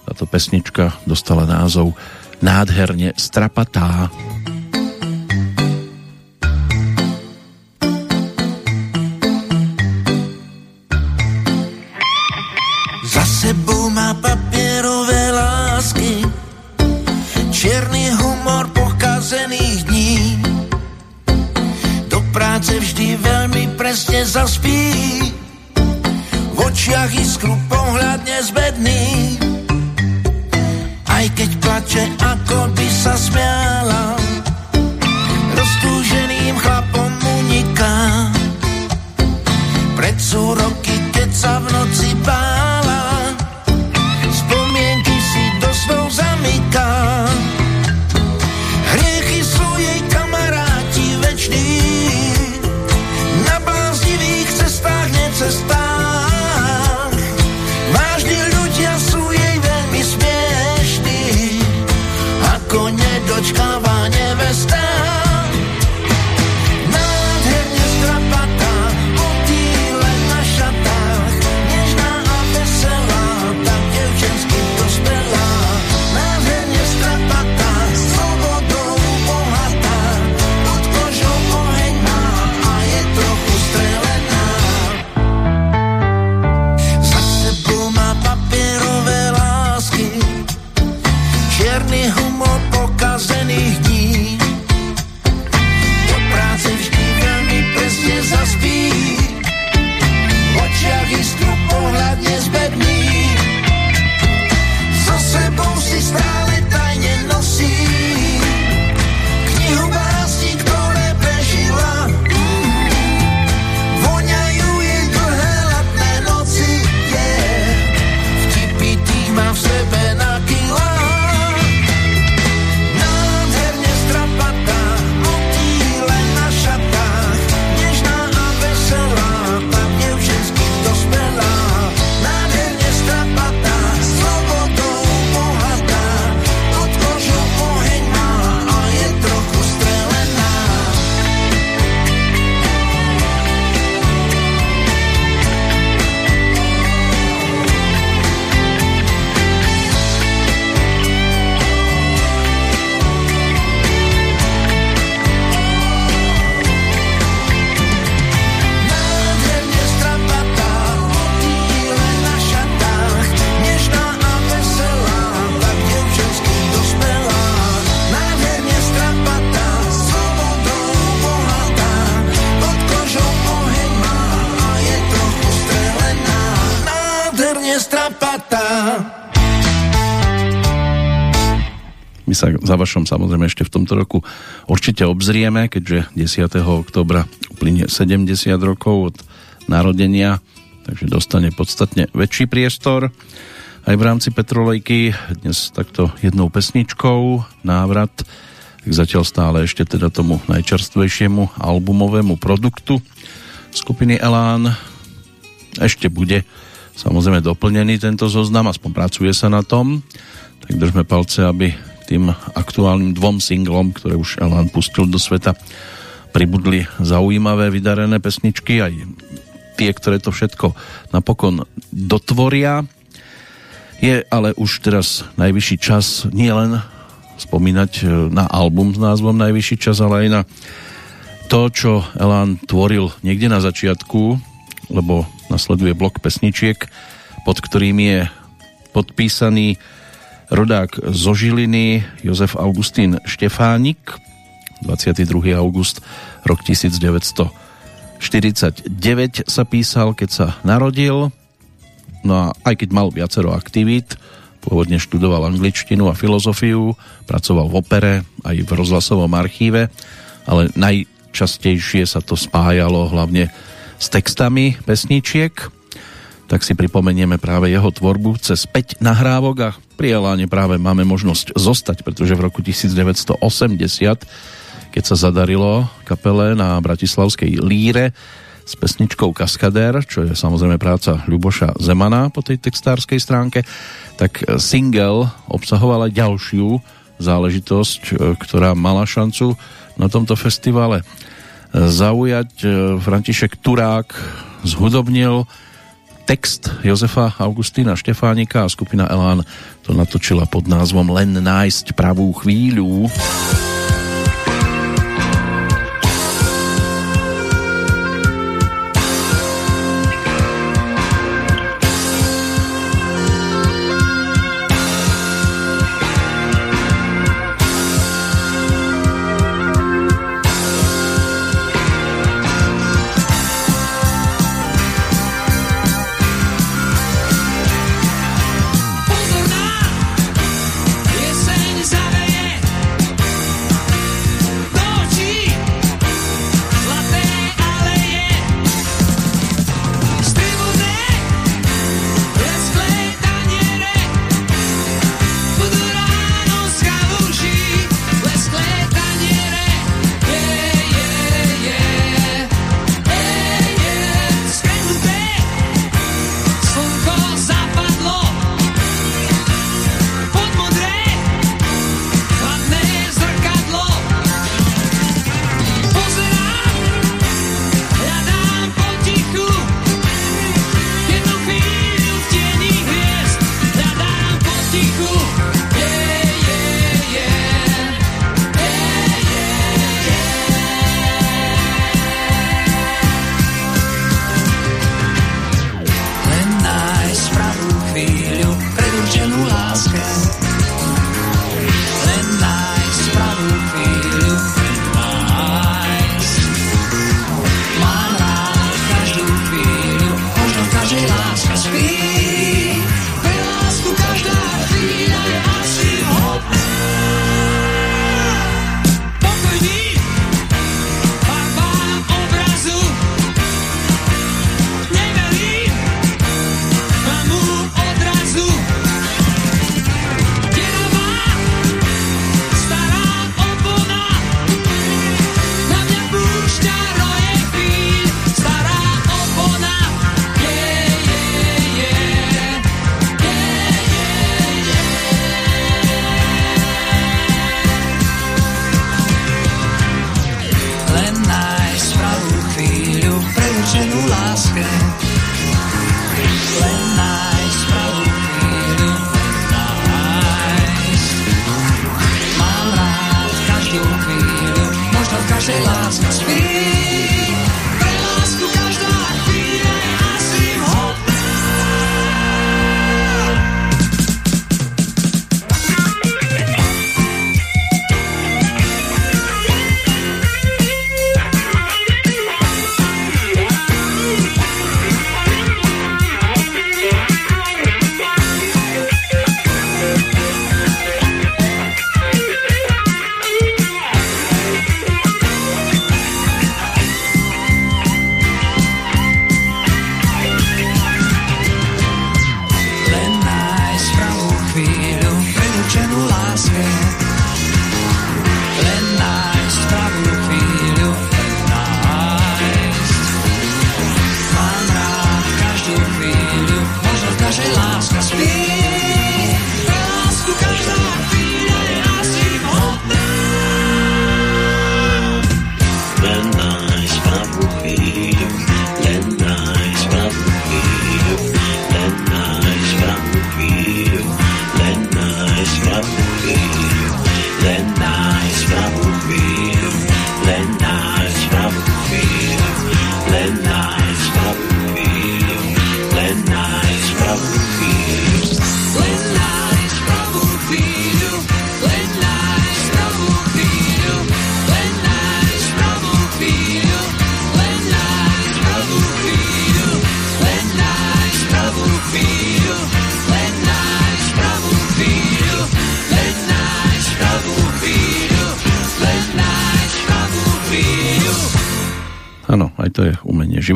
Táto pesnička dostala názov Nádherne strapatá. Za sebou má papierové lásky, čierny humor pokazených dní. Do práce vždy veľmi presne zaspí, očiach iskru pohľad nezbedný. Aj keď plače, ako by sa smiala, roztúženým chlapom uniká. Pred sú roky, sa za vašom samozrejme ešte v tomto roku určite obzrieme, keďže 10. oktobra uplynie 70 rokov od narodenia, takže dostane podstatne väčší priestor. Aj v rámci Petrolejky dnes takto jednou pesničkou návrat k zatiaľ stále ešte teda tomu najčerstvejšiemu albumovému produktu skupiny Elán. Ešte bude samozrejme doplnený tento zoznam, aspoň pracuje sa na tom, tak držme palce, aby tým aktuálnym dvom singlom, ktoré už Elan pustil do sveta, pribudli zaujímavé vydarené pesničky, aj tie, ktoré to všetko napokon dotvoria. Je ale už teraz najvyšší čas nie len spomínať na album s názvom Najvyšší čas, ale aj na to, čo Elan tvoril niekde na začiatku, lebo nasleduje blok pesničiek, pod ktorým je podpísaný rodák zo Žiliny Jozef Augustín Štefánik 22. august rok 1949 sa písal, keď sa narodil no a aj keď mal viacero aktivít pôvodne študoval angličtinu a filozofiu pracoval v opere aj v rozhlasovom archíve ale najčastejšie sa to spájalo hlavne s textami pesničiek tak si pripomenieme práve jeho tvorbu cez 5 nahrávok a pri Eláne práve máme možnosť zostať, pretože v roku 1980, keď sa zadarilo kapele na Bratislavskej líre s pesničkou Kaskadér, čo je samozrejme práca Ľuboša Zemana po tej textárskej stránke, tak single obsahovala ďalšiu záležitosť, e, ktorá mala šancu na tomto festivale zaujať. E, František Turák zhudobnil text Jozefa Augustína Štefánika a skupina Elán to natočila pod názvom Len nájsť pravú chvíľu.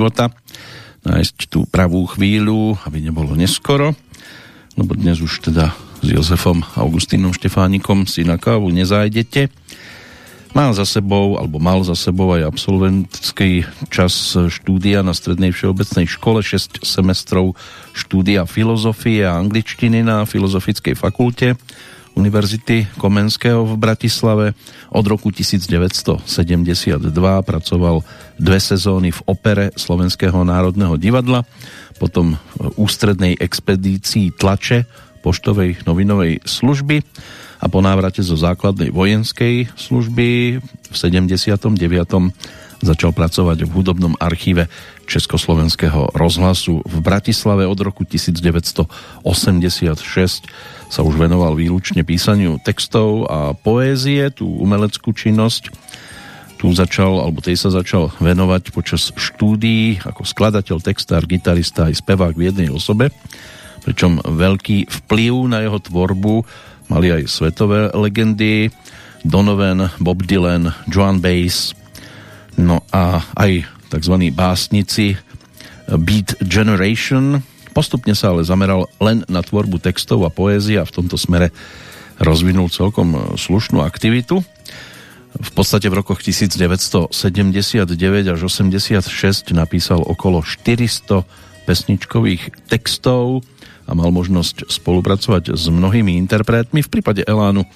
Života, nájsť tú pravú chvíľu, aby nebolo neskoro, lebo dnes už teda s Jozefom Augustínom Štefánikom si na kávu nezájdete. Má za sebou, alebo mal za sebou aj absolventský čas štúdia na Strednej všeobecnej škole, 6 semestrov štúdia filozofie a angličtiny na Filozofickej fakulte Univerzity Komenského v Bratislave. Od roku 1972 pracoval dve sezóny v opere Slovenského národného divadla, potom v ústrednej expedícii tlače poštovej novinovej služby a po návrate zo základnej vojenskej služby v 79. začal pracovať v hudobnom archíve Československého rozhlasu v Bratislave od roku 1986 sa už venoval výlučne písaniu textov a poézie, tú umeleckú činnosť. Tu začal, alebo tej sa začal venovať počas štúdií ako skladateľ, textár, gitarista aj spevák v jednej osobe. Pričom veľký vplyv na jeho tvorbu mali aj svetové legendy Donovan, Bob Dylan, Joan Bass, no a aj tzv. básnici Beat Generation, Postupne sa ale zameral len na tvorbu textov a poézie a v tomto smere rozvinul celkom slušnú aktivitu. V podstate v rokoch 1979 až 86 napísal okolo 400 pesničkových textov a mal možnosť spolupracovať s mnohými interpretmi. V prípade Elánu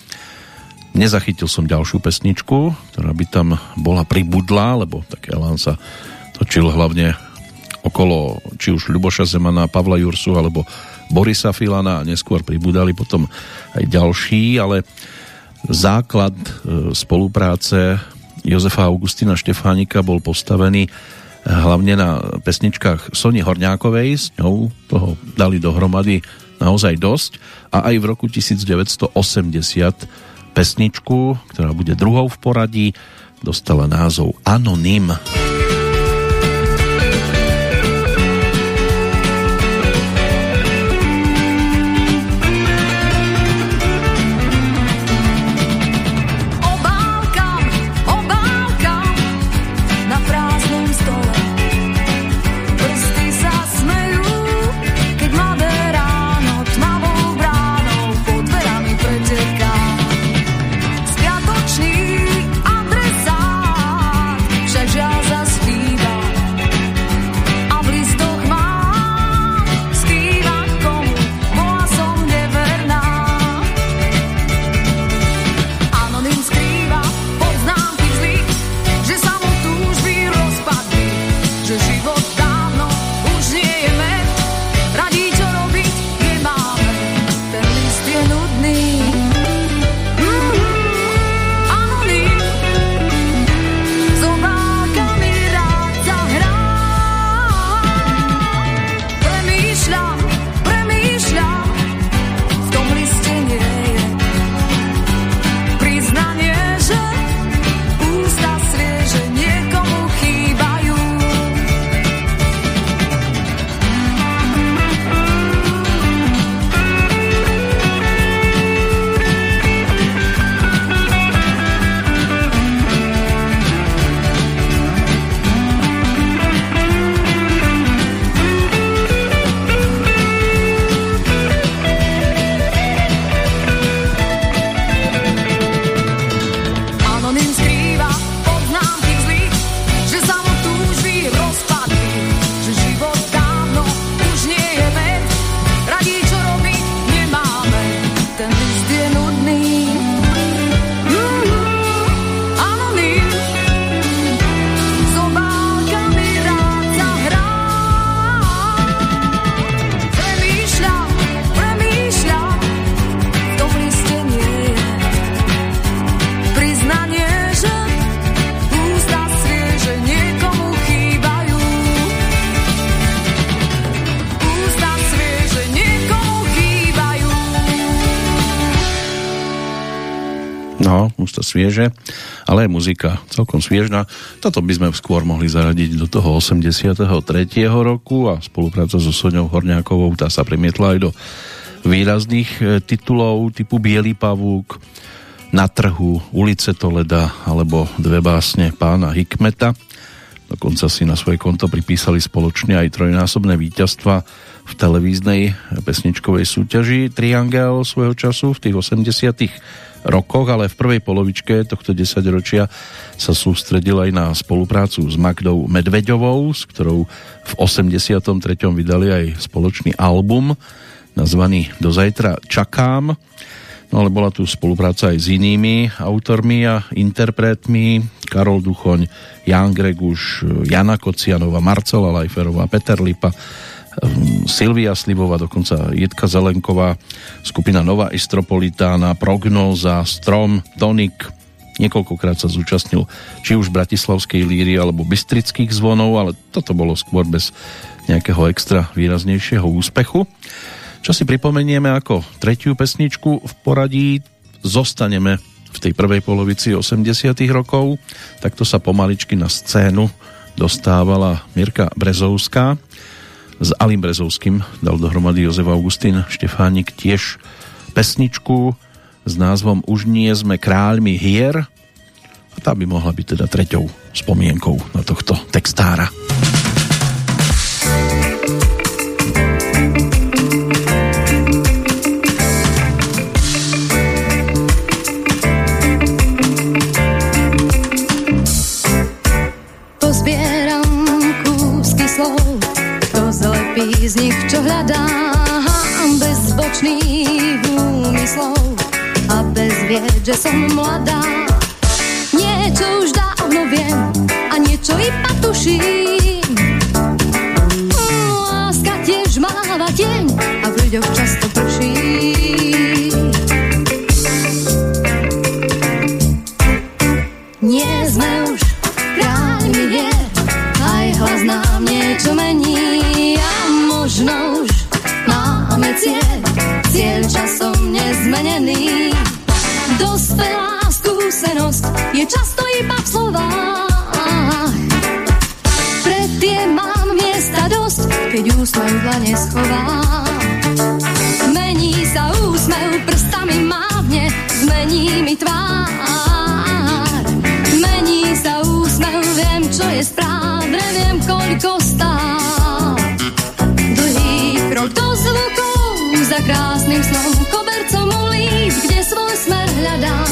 nezachytil som ďalšiu pesničku, ktorá by tam bola pribudlá, lebo tak Elán sa točil hlavne okolo či už Ľuboša Zemana, Pavla Jursu alebo Borisa Filana a neskôr pribudali potom aj ďalší, ale základ e, spolupráce Jozefa Augustina Štefánika bol postavený e, hlavne na pesničkách Sony Horňákovej, s ňou toho dali dohromady naozaj dosť a aj v roku 1980 pesničku, ktorá bude druhou v poradí, dostala názov Anonym. Anonym. Svieže, ale aj muzika celkom sviežna. Toto by sme skôr mohli zaradiť do toho 83. roku a spolupráca so Soňou Horňákovou tá sa premietla aj do výrazných e, titulov typu Bielý pavúk, Na trhu, Ulice Toleda alebo dve básne pána Hikmeta. Dokonca si na svoje konto pripísali spoločne aj trojnásobné víťazstva v televíznej pesničkovej súťaži Triangel svojho času v tých 80 rokoch, ale v prvej polovičke tohto desaťročia sa sústredil aj na spoluprácu s Magdou Medveďovou, s ktorou v 83. vydali aj spoločný album nazvaný Do zajtra čakám. No ale bola tu spolupráca aj s inými autormi a interpretmi. Karol Duchoň, Jan Greguš, Jana Kocianová, Marcela Lajferová, Peter Lipa, Silvia Slivová, dokonca Jitka Zelenková, skupina Nova Istropolitána, Prognoza, Strom, Tonik. Niekoľkokrát sa zúčastnil či už Bratislavskej líry alebo Bystrických zvonov, ale toto bolo skôr bez nejakého extra výraznejšieho úspechu. Čo si pripomenieme ako tretiu pesničku v poradí, zostaneme v tej prvej polovici 80 rokov. Takto sa pomaličky na scénu dostávala Mirka Brezovská. S Alim Brezovským dal dohromady Jozef Augustín Štefánik tiež pesničku s názvom Už nie sme kráľmi hier a tá by mohla byť teda treťou spomienkou na tohto textára. Hľadám bez bočných úmyslov a bez vied, že som mladá. Niečo už dávno viem a niečo iba tuším. Časom nezmenený. Dospelá skúsenosť je často iba v slovách. Pre tie mám miesta dosť, keď úsmev dlane schová. Mení sa úsmev, prstami mávne, zmení mi tvár. Mení sa úsmev, viem, čo je správne, viem, koľko stále krok do zvukov za krásnym snom, kde svoj smer hľadám.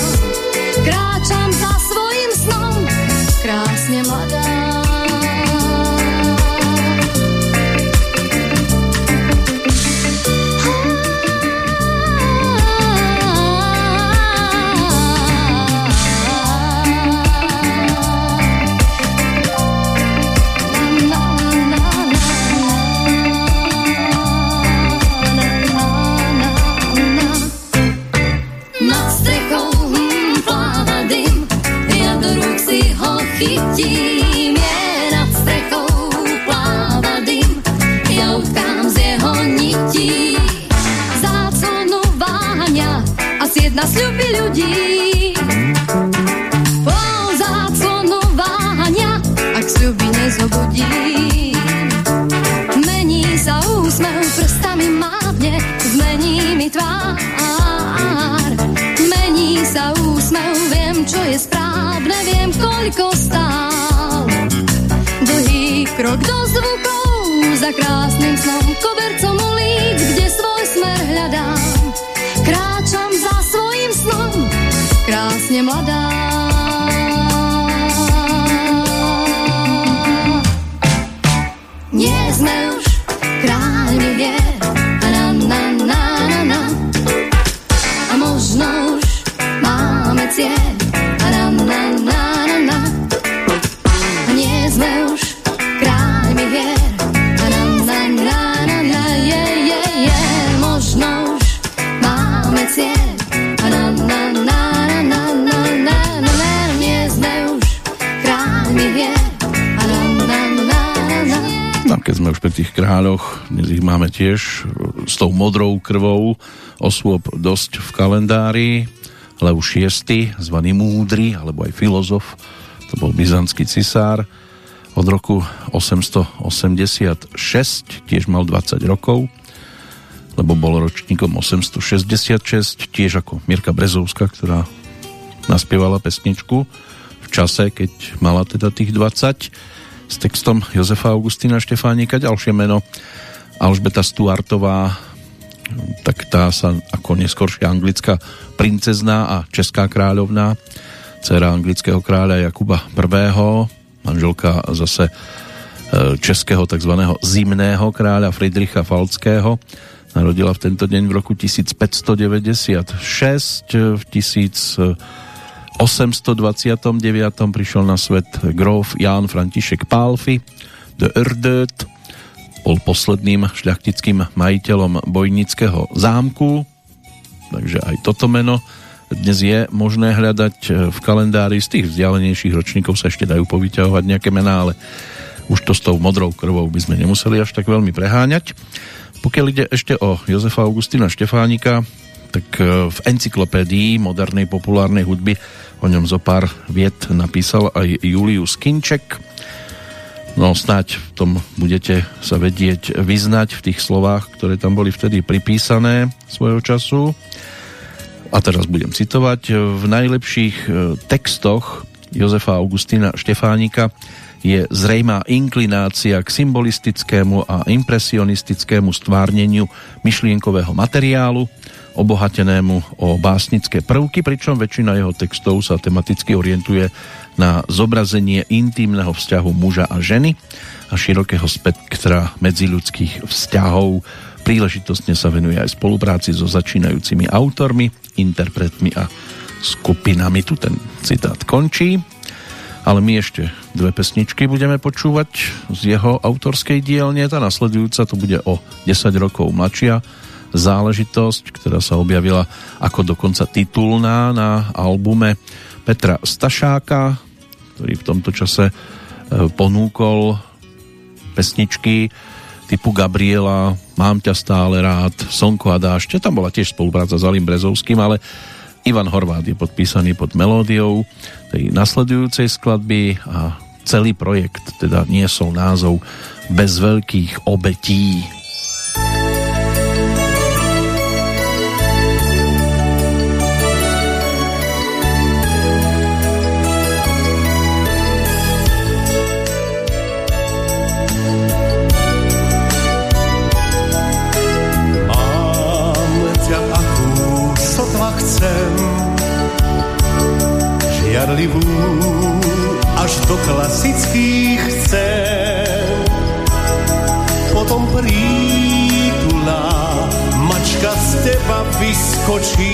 Kráčam za svojim snom, krásne mladá. Na sľuby ľudí. Váhania, ak sľuby nezobudí. Mení sa úsmev, prstami mávne, zmení mi tvár. Mení sa úsmev, viem, čo je správne, viem, koľko stál. Dlhý krok do zvukov, za krásnym snom, kobercom krásne mladá. Sme už pri tých kráľoch, dnes ich máme tiež s tou modrou krvou osôb dosť v kalendári. Lev VI, zvaný Múdry, alebo aj filozof, to bol byzantský cisár. Od roku 886 tiež mal 20 rokov, lebo bol ročníkom 866, tiež ako Mirka Brezovská, ktorá naspievala pesničku v čase, keď mala teda tých 20 s textom Jozefa Augustína Štefánika. Ďalšie meno Alžbeta Stuartová, tak tá sa ako neskôršia anglická princezná a česká kráľovná, dcera anglického kráľa Jakuba I. Manželka zase českého tzv. zimného kráľa Friedricha Falckého. Narodila v tento deň v roku 1596. V 1829. prišiel na svet gróf Jan František Pálfy de Erdet. Bol posledným šľachtickým majiteľom bojnického zámku. Takže aj toto meno dnes je možné hľadať v kalendári. Z tých vzdialenejších ročníkov sa ešte dajú povyťahovať nejaké mená, ale už to s tou modrou krvou by sme nemuseli až tak veľmi preháňať. Pokiaľ ide ešte o Jozefa Augustina Štefánika, tak v encyklopédii modernej populárnej hudby o ňom zo pár viet napísal aj Julius Kinček. No snáď v tom budete sa vedieť vyznať v tých slovách, ktoré tam boli vtedy pripísané svojho času. A teraz budem citovať, v najlepších e, textoch Jozefa Augustina Štefánika je zrejmá inklinácia k symbolistickému a impresionistickému stvárneniu myšlienkového materiálu, obohatenému o básnické prvky, pričom väčšina jeho textov sa tematicky orientuje na zobrazenie intimného vzťahu muža a ženy a širokého spektra medziľudských vzťahov, príležitostne sa venuje aj spolupráci so začínajúcimi autormi, interpretmi a skupinami. Tu ten citát končí, ale my ešte dve pesničky budeme počúvať z jeho autorskej dielne. Tá nasledujúca to bude o 10 rokov mladšia záležitosť, ktorá sa objavila ako dokonca titulná na albume Petra Stašáka, ktorý v tomto čase e, ponúkol pesničky typu Gabriela, Mám ťa stále rád, Sonko a dášte, tam bola tiež spolupráca s Alim Brezovským, ale Ivan Horvát je podpísaný pod melódiou tej nasledujúcej skladby a celý projekt teda niesol názov Bez veľkých obetí. skoči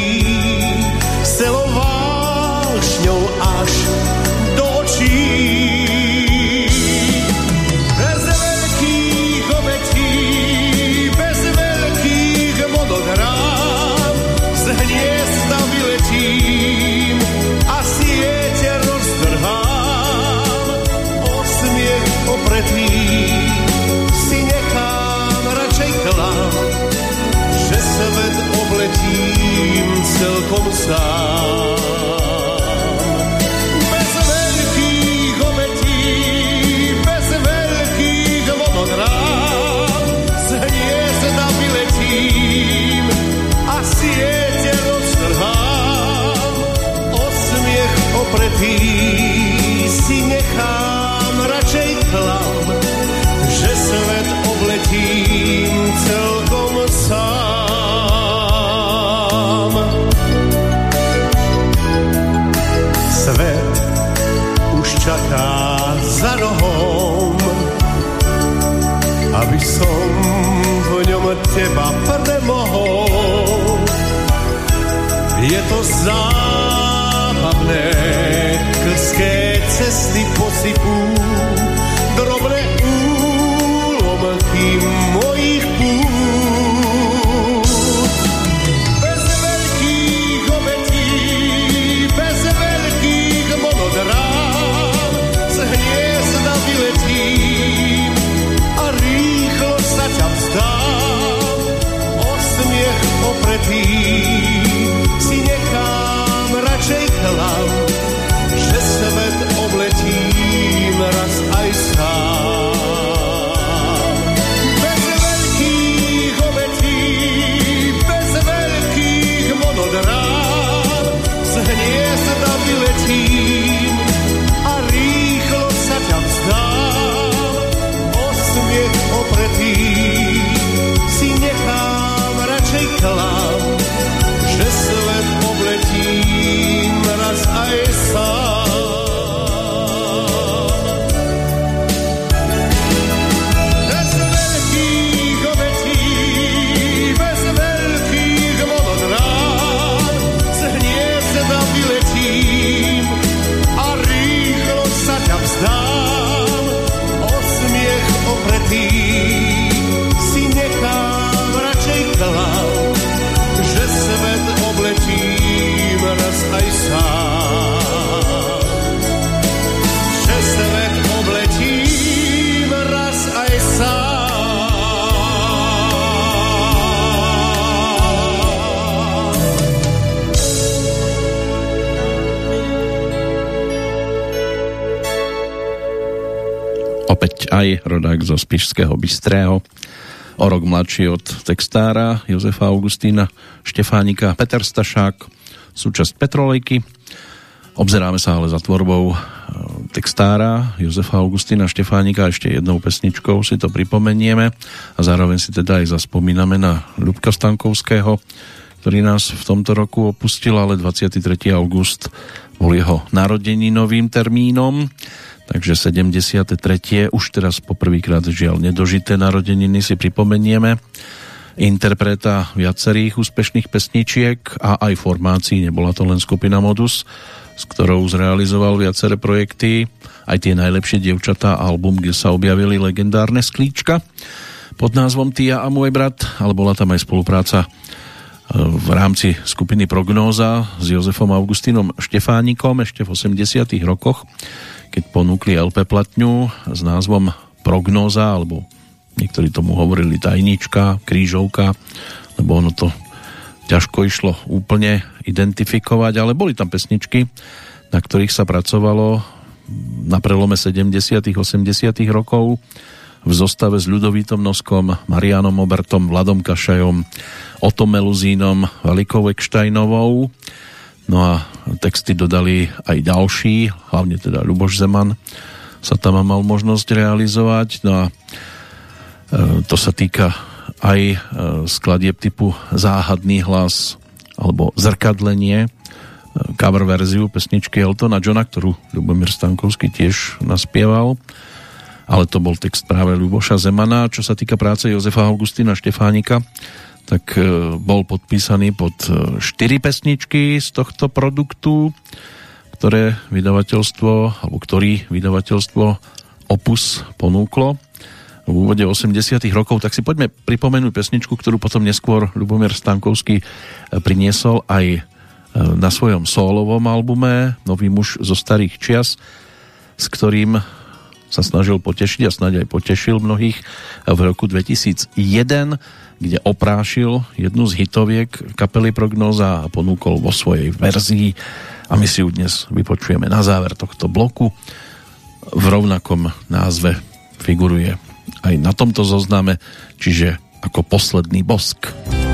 čaká za rohom, aby som v ňom teba premohol. Je to zábavné, klské cesty posypú, aj rodák zo Spišského Bystrého, o rok mladší od textára Jozefa Augustína Štefánika, Peter Stašák, súčasť Petrolejky. Obzeráme sa ale za tvorbou e, textára Jozefa Augustína Štefánika ešte jednou pesničkou si to pripomenieme a zároveň si teda aj zaspomíname na Ľubka Stankovského, ktorý nás v tomto roku opustil, ale 23. august bol jeho narodeninovým termínom takže 73. už teraz poprvýkrát žiaľ nedožité narodeniny si pripomenieme interpreta viacerých úspešných pesničiek a aj formácií, nebola to len skupina Modus, s ktorou zrealizoval viaceré projekty, aj tie najlepšie dievčatá album, kde sa objavili legendárne sklíčka pod názvom Tia a môj brat, ale bola tam aj spolupráca e, v rámci skupiny Prognóza s Jozefom Augustínom Štefánikom ešte v 80 rokoch keď ponúkli LP platňu s názvom Prognóza, alebo niektorí tomu hovorili tajnička, krížovka, lebo ono to ťažko išlo úplne identifikovať, ale boli tam pesničky, na ktorých sa pracovalo na prelome 70 80 rokov v zostave s Ľudovítom Noskom, Marianom Obertom, Vladom Kašajom, Otom Meluzínom, Velikou Ekštajnovou No a texty dodali aj ďalší, hlavne teda Ľuboš Zeman sa tam mal možnosť realizovať. No a e, to sa týka aj e, skladieb typu Záhadný hlas alebo Zrkadlenie, e, cover verziu pesničky Eltona Johna, ktorú Ľubomír Stankovský tiež naspieval ale to bol text práve Ľuboša Zemana. Čo sa týka práce Jozefa Augustina Štefánika, tak e, bol podpísaný pod 4 e, pesničky z tohto produktu, ktoré vydavateľstvo, alebo ktorý vydavateľstvo Opus ponúklo. V úvode 80 rokov, tak si poďme pripomenúť pesničku, ktorú potom neskôr Ľubomír Stankovský e, priniesol aj na svojom solovom albume Nový muž zo starých čias, s ktorým sa snažil potešiť a snáď aj potešil mnohých v roku 2001 kde oprášil jednu z hitoviek kapely Prognoza a ponúkol vo svojej verzii a my si ju dnes vypočujeme na záver tohto bloku. V rovnakom názve figuruje aj na tomto zozname, čiže ako posledný bosk. zápisom.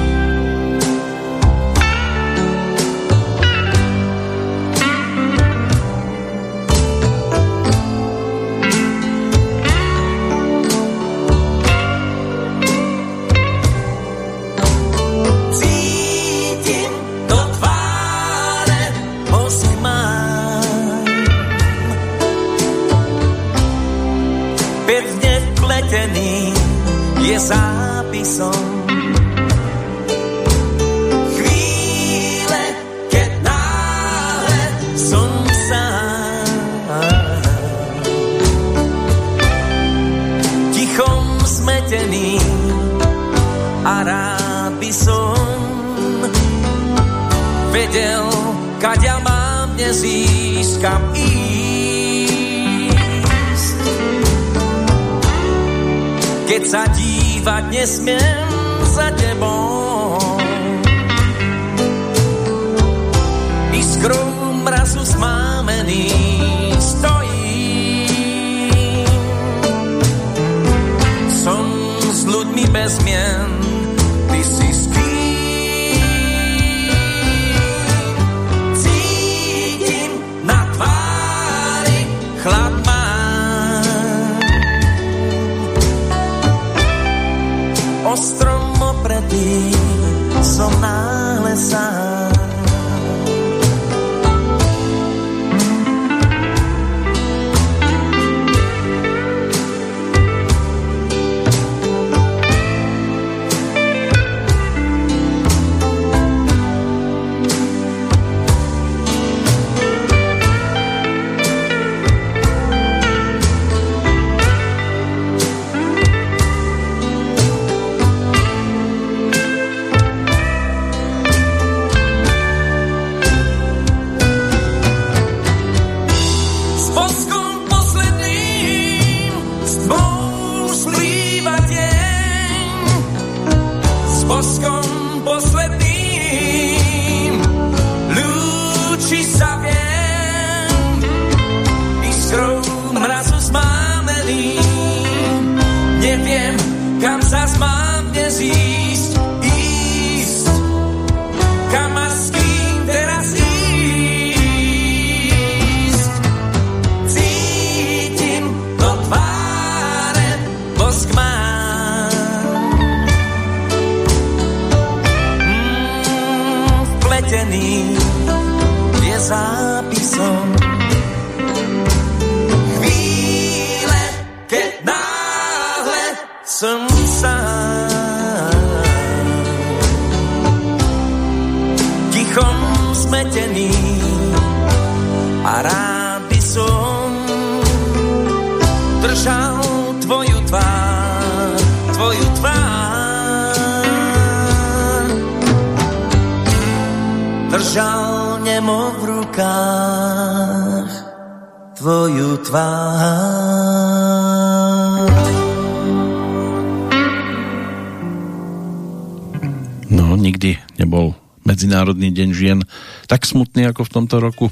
Tomto roku,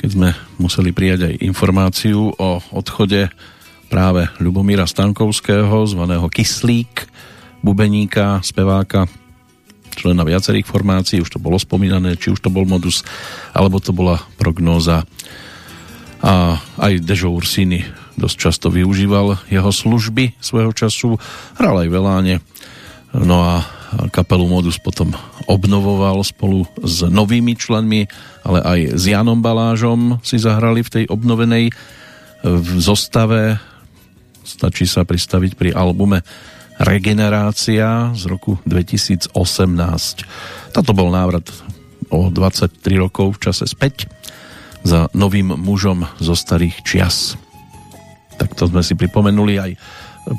keď sme museli prijať aj informáciu o odchode práve Ľubomíra Stankovského, zvaného Kyslík, bubeníka, speváka, člena viacerých formácií, už to bolo spomínané, či už to bol modus, alebo to bola prognóza. A aj Dežo Ursini dosť často využíval jeho služby svojho času, hral aj Veláne, no a kapelu Modus potom obnovoval spolu s novými členmi, ale aj s Janom Balážom si zahrali v tej obnovenej v zostave. Stačí sa pristaviť pri albume Regenerácia z roku 2018. Toto bol návrat o 23 rokov v čase späť za novým mužom zo starých čias. Takto sme si pripomenuli aj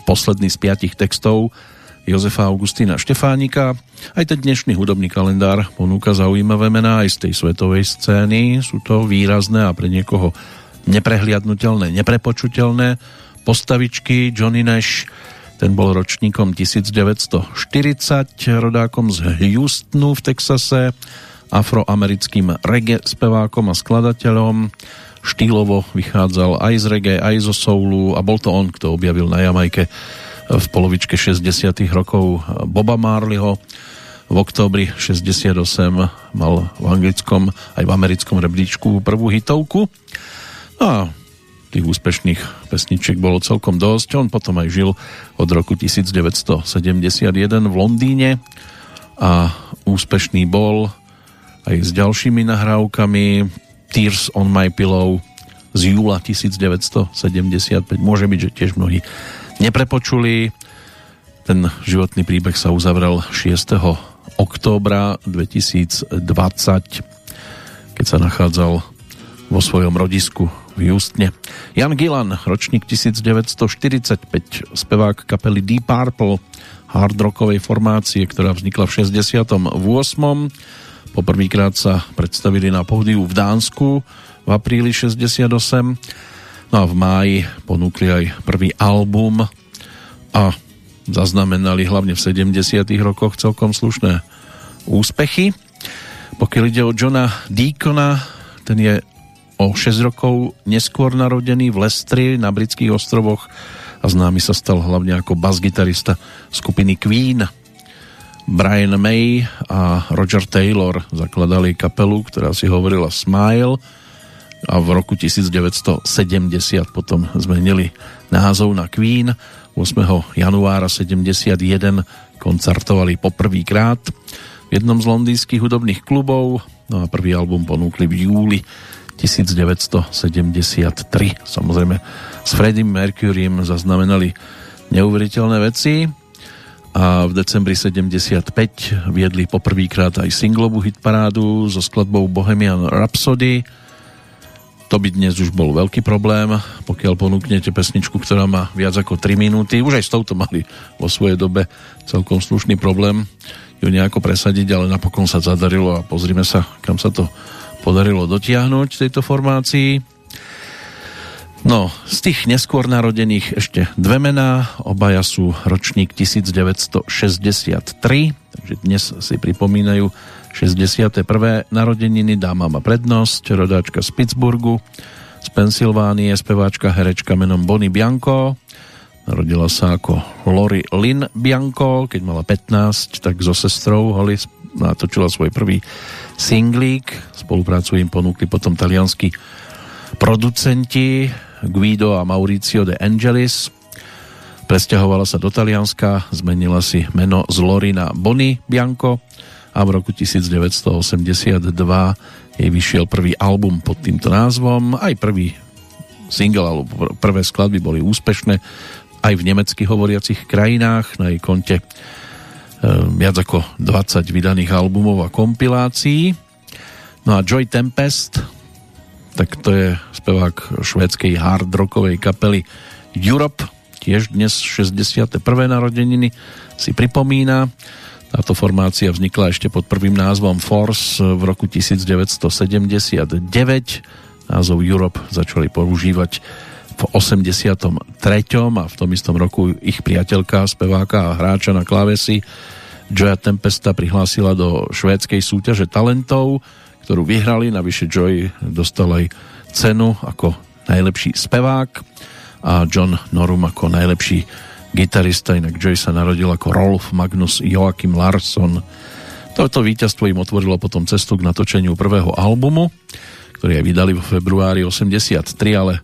posledný z piatich textov Jozefa Augustína Štefánika. Aj ten dnešný hudobný kalendár ponúka zaujímavé mená aj z tej svetovej scény. Sú to výrazné a pre niekoho neprehliadnutelné, neprepočutelné postavičky. Johnny Nash, ten bol ročníkom 1940, rodákom z Houstonu v Texase, afroamerickým reggae spevákom a skladateľom. Štýlovo vychádzal aj z reggae, aj zo soulu a bol to on, kto objavil na Jamajke v polovičke 60 rokov Boba Marleyho. V októbri 68 mal v anglickom aj v americkom rebríčku prvú hitovku. No a tých úspešných pesničiek bolo celkom dosť. On potom aj žil od roku 1971 v Londýne a úspešný bol aj s ďalšími nahrávkami Tears on my pillow z júla 1975. Môže byť, že tiež mnohí neprepočuli. Ten životný príbeh sa uzavrel 6. októbra 2020, keď sa nachádzal vo svojom rodisku v Justne. Jan Gillan, ročník 1945, spevák kapely Deep Purple, hard rockovej formácie, ktorá vznikla v 68. Poprvýkrát sa predstavili na pódiu v Dánsku v apríli 68 No a v máji ponúkli aj prvý album a zaznamenali hlavne v 70 rokoch celkom slušné úspechy. Pokiaľ ide o Johna Deacona, ten je o 6 rokov neskôr narodený v Lestri na britských ostrovoch a známy sa stal hlavne ako basgitarista skupiny Queen. Brian May a Roger Taylor zakladali kapelu, ktorá si hovorila Smile, a v roku 1970 potom zmenili názov na Queen. 8. januára 71 koncertovali poprvýkrát v jednom z londýnskych hudobných klubov no a prvý album ponúkli v júli 1973. Samozrejme s Freddie Mercurym zaznamenali neuveriteľné veci a v decembri 75 viedli poprvýkrát aj singlovú hitparádu so skladbou Bohemian Rhapsody to by dnes už bol veľký problém, pokiaľ ponúknete pesničku, ktorá má viac ako 3 minúty. Už aj s touto mali vo svojej dobe celkom slušný problém ju nejako presadiť, ale napokon sa zadarilo a pozrime sa, kam sa to podarilo dotiahnuť v tejto formácii. No, z tých neskôr narodených ešte dve mená, obaja sú ročník 1963, takže dnes si pripomínajú 61. narodeniny dáma má prednosť, rodáčka z Pittsburghu, z Pensylvánie, speváčka, herečka menom Bonnie Bianco. Narodila sa ako Lori Lynn Bianco, keď mala 15, tak so sestrou Holly natočila svoj prvý singlík. Spoluprácu im ponúkli potom talianskí producenti Guido a Mauricio de Angelis. Presťahovala sa do Talianska, zmenila si meno z Lori na Bonnie Bianco a v roku 1982 jej vyšiel prvý album pod týmto názvom. Aj prvý single alebo prvé skladby boli úspešné aj v nemecky hovoriacich krajinách. Na jej konte e, viac ako 20 vydaných albumov a kompilácií. No a Joy Tempest, tak to je spevák švédskej hard rockovej kapely Europe, tiež dnes 61. narodeniny si pripomína. Táto formácia vznikla ešte pod prvým názvom Force v roku 1979. Názov Europe začali používať v 83. a v tom istom roku ich priateľka, speváka a hráča na klávesi Joya Tempesta prihlásila do švédskej súťaže talentov, ktorú vyhrali. Navyše Joy dostal aj cenu ako najlepší spevák a John Norum ako najlepší gitarista, inak Joy sa narodil ako Rolf Magnus Joachim Larsson. Toto víťazstvo im otvorilo potom cestu k natočeniu prvého albumu, ktorý aj vydali vo februári 83, ale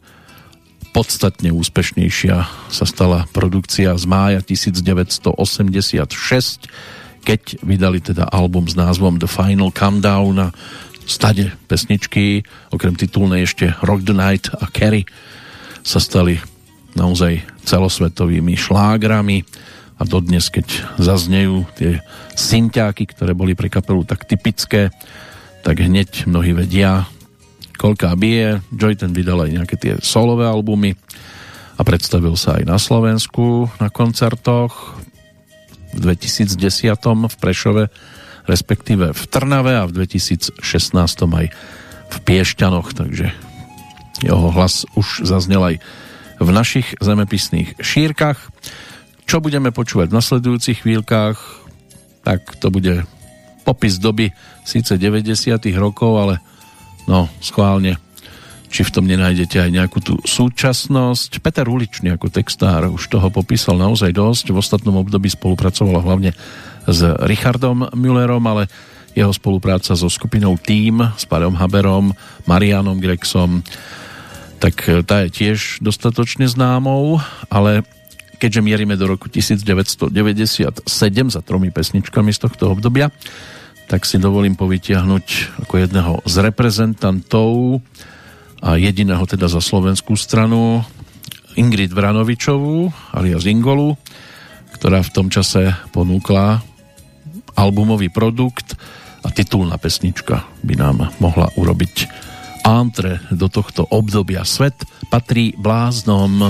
podstatne úspešnejšia sa stala produkcia z mája 1986, keď vydali teda album s názvom The Final Countdown a stade pesničky, okrem titulnej ešte Rock the Night a Carrie sa stali naozaj celosvetovými šlágrami a dodnes, keď zaznejú tie synťáky, ktoré boli pre kapelu tak typické, tak hneď mnohí vedia, koľká bije. Joy ten vydal aj nejaké tie solové albumy a predstavil sa aj na Slovensku na koncertoch v 2010 v Prešove respektíve v Trnave a v 2016 aj v Piešťanoch, takže jeho hlas už zaznel aj v našich zemepisných šírkach. Čo budeme počúvať v nasledujúcich chvíľkach, tak to bude popis doby síce 90. rokov, ale no schválne či v tom nenájdete aj nejakú tú súčasnosť. Peter Uličný ako textár už toho popísal naozaj dosť. V ostatnom období spolupracoval hlavne s Richardom Müllerom, ale jeho spolupráca so skupinou Team, s Parom Haberom, Marianom Grexom, tak e, tá je tiež dostatočne známou, ale keďže mierime do roku 1997 za tromi pesničkami z tohto obdobia, tak si dovolím povytiahnuť ako jedného z reprezentantov a jediného teda za slovenskú stranu Ingrid Vranovičovú alias Ingolu, ktorá v tom čase ponúkla albumový produkt a titulná pesnička by nám mohla urobiť antre do tohto obdobia. Svet patrí bláznom.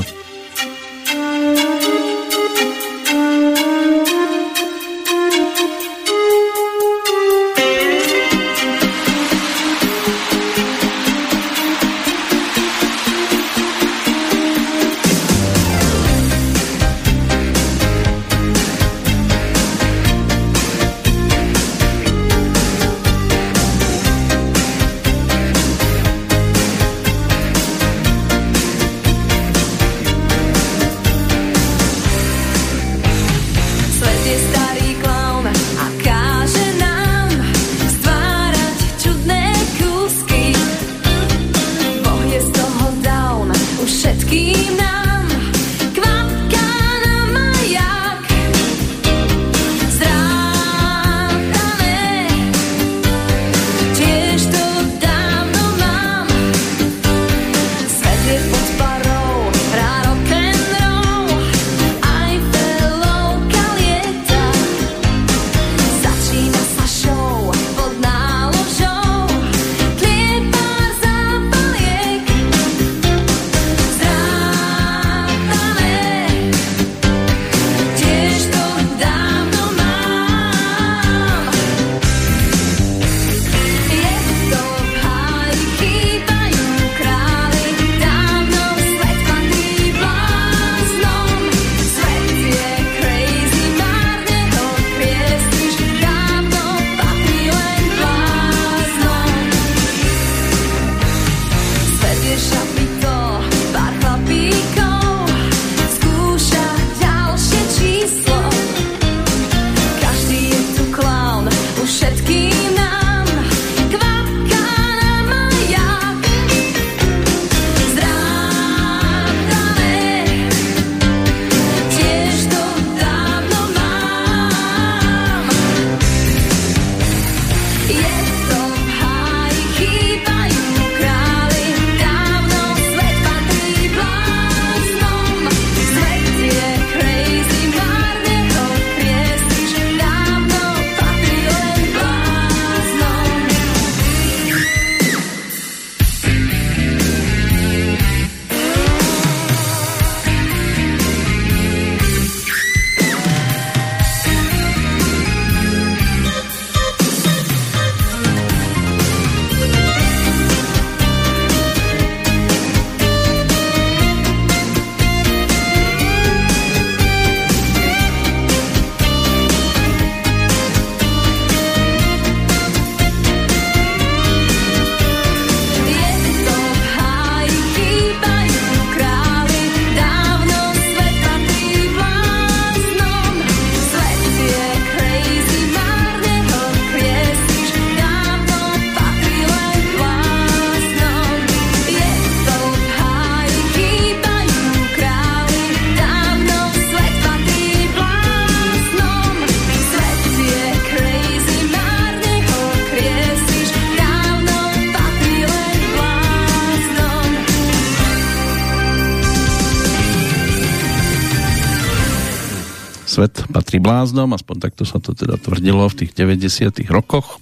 Bláznom, aspoň takto sa to teda tvrdilo v tých 90 rokoch.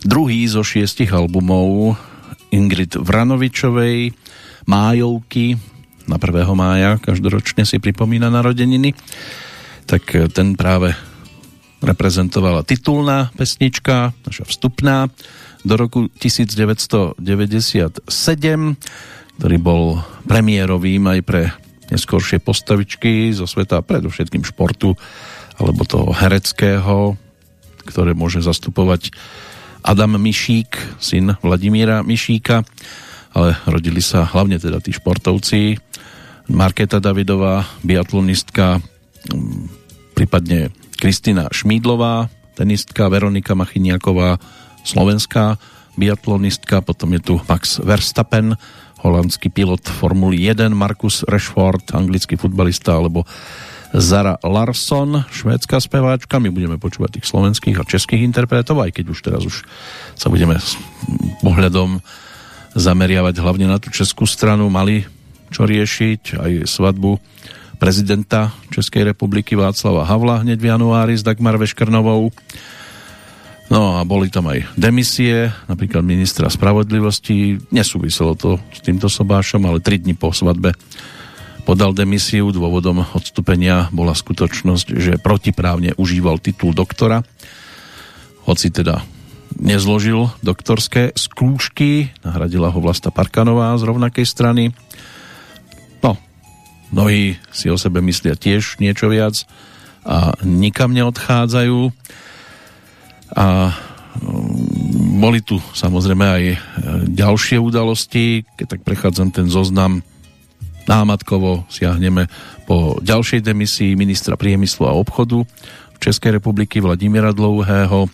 Druhý zo šiestich albumov Ingrid Vranovičovej, Májovky, na 1. mája každoročne si pripomína narodeniny, tak ten práve reprezentovala titulná pesnička, naša vstupná, do roku 1997, ktorý bol premiérovým aj pre neskôršie postavičky zo sveta, predovšetkým športu alebo toho hereckého, ktoré môže zastupovať Adam Mišík, syn Vladimíra Mišíka, ale rodili sa hlavne teda tí športovci, Marketa Davidová, biatlonistka, mm, prípadne Kristina Šmídlová, tenistka, Veronika Machiniaková, slovenská biatlonistka, potom je tu Max Verstappen, holandský pilot Formuly 1, Markus Rashford, anglický futbalista, alebo Zara Larsson, švédska speváčka. My budeme počúvať tých slovenských a českých interpretov, aj keď už teraz už sa budeme s pohľadom zameriavať hlavne na tú českú stranu. Mali čo riešiť aj svadbu prezidenta Českej republiky Václava Havla hneď v januári s Dagmar Veškrnovou. No a boli tam aj demisie, napríklad ministra spravodlivosti. Nesúviselo to s týmto sobášom, ale 3 dní po svadbe podal demisiu. Dôvodom odstúpenia bola skutočnosť, že protiprávne užíval titul doktora. Hoci teda nezložil doktorské skúšky, nahradila ho Vlasta Parkanová z rovnakej strany. No, mnohí si o sebe myslia tiež niečo viac a nikam neodchádzajú a mm, boli tu samozrejme aj e, ďalšie udalosti, keď tak prechádzam ten zoznam námatkovo siahneme po ďalšej demisii ministra priemyslu a obchodu v Českej republiky Vladimíra Dlouhého. E,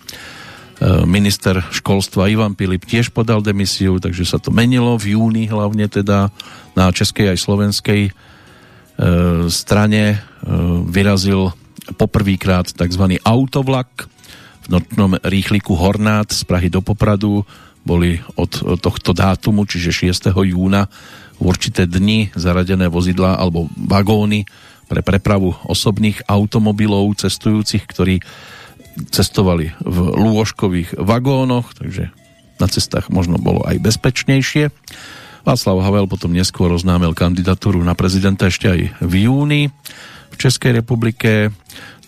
minister školstva Ivan Pilip tiež podal demisiu, takže sa to menilo v júni hlavne teda na českej aj slovenskej e, strane vyrazil poprvýkrát tzv. autovlak nočnom rýchliku Hornát z Prahy do Popradu boli od tohto dátumu, čiže 6. júna určité dni zaradené vozidla alebo vagóny pre prepravu osobných automobilov cestujúcich, ktorí cestovali v lôžkových vagónoch, takže na cestách možno bolo aj bezpečnejšie. Václav Havel potom neskôr oznámil kandidatúru na prezidenta ešte aj v júni v Českej republike.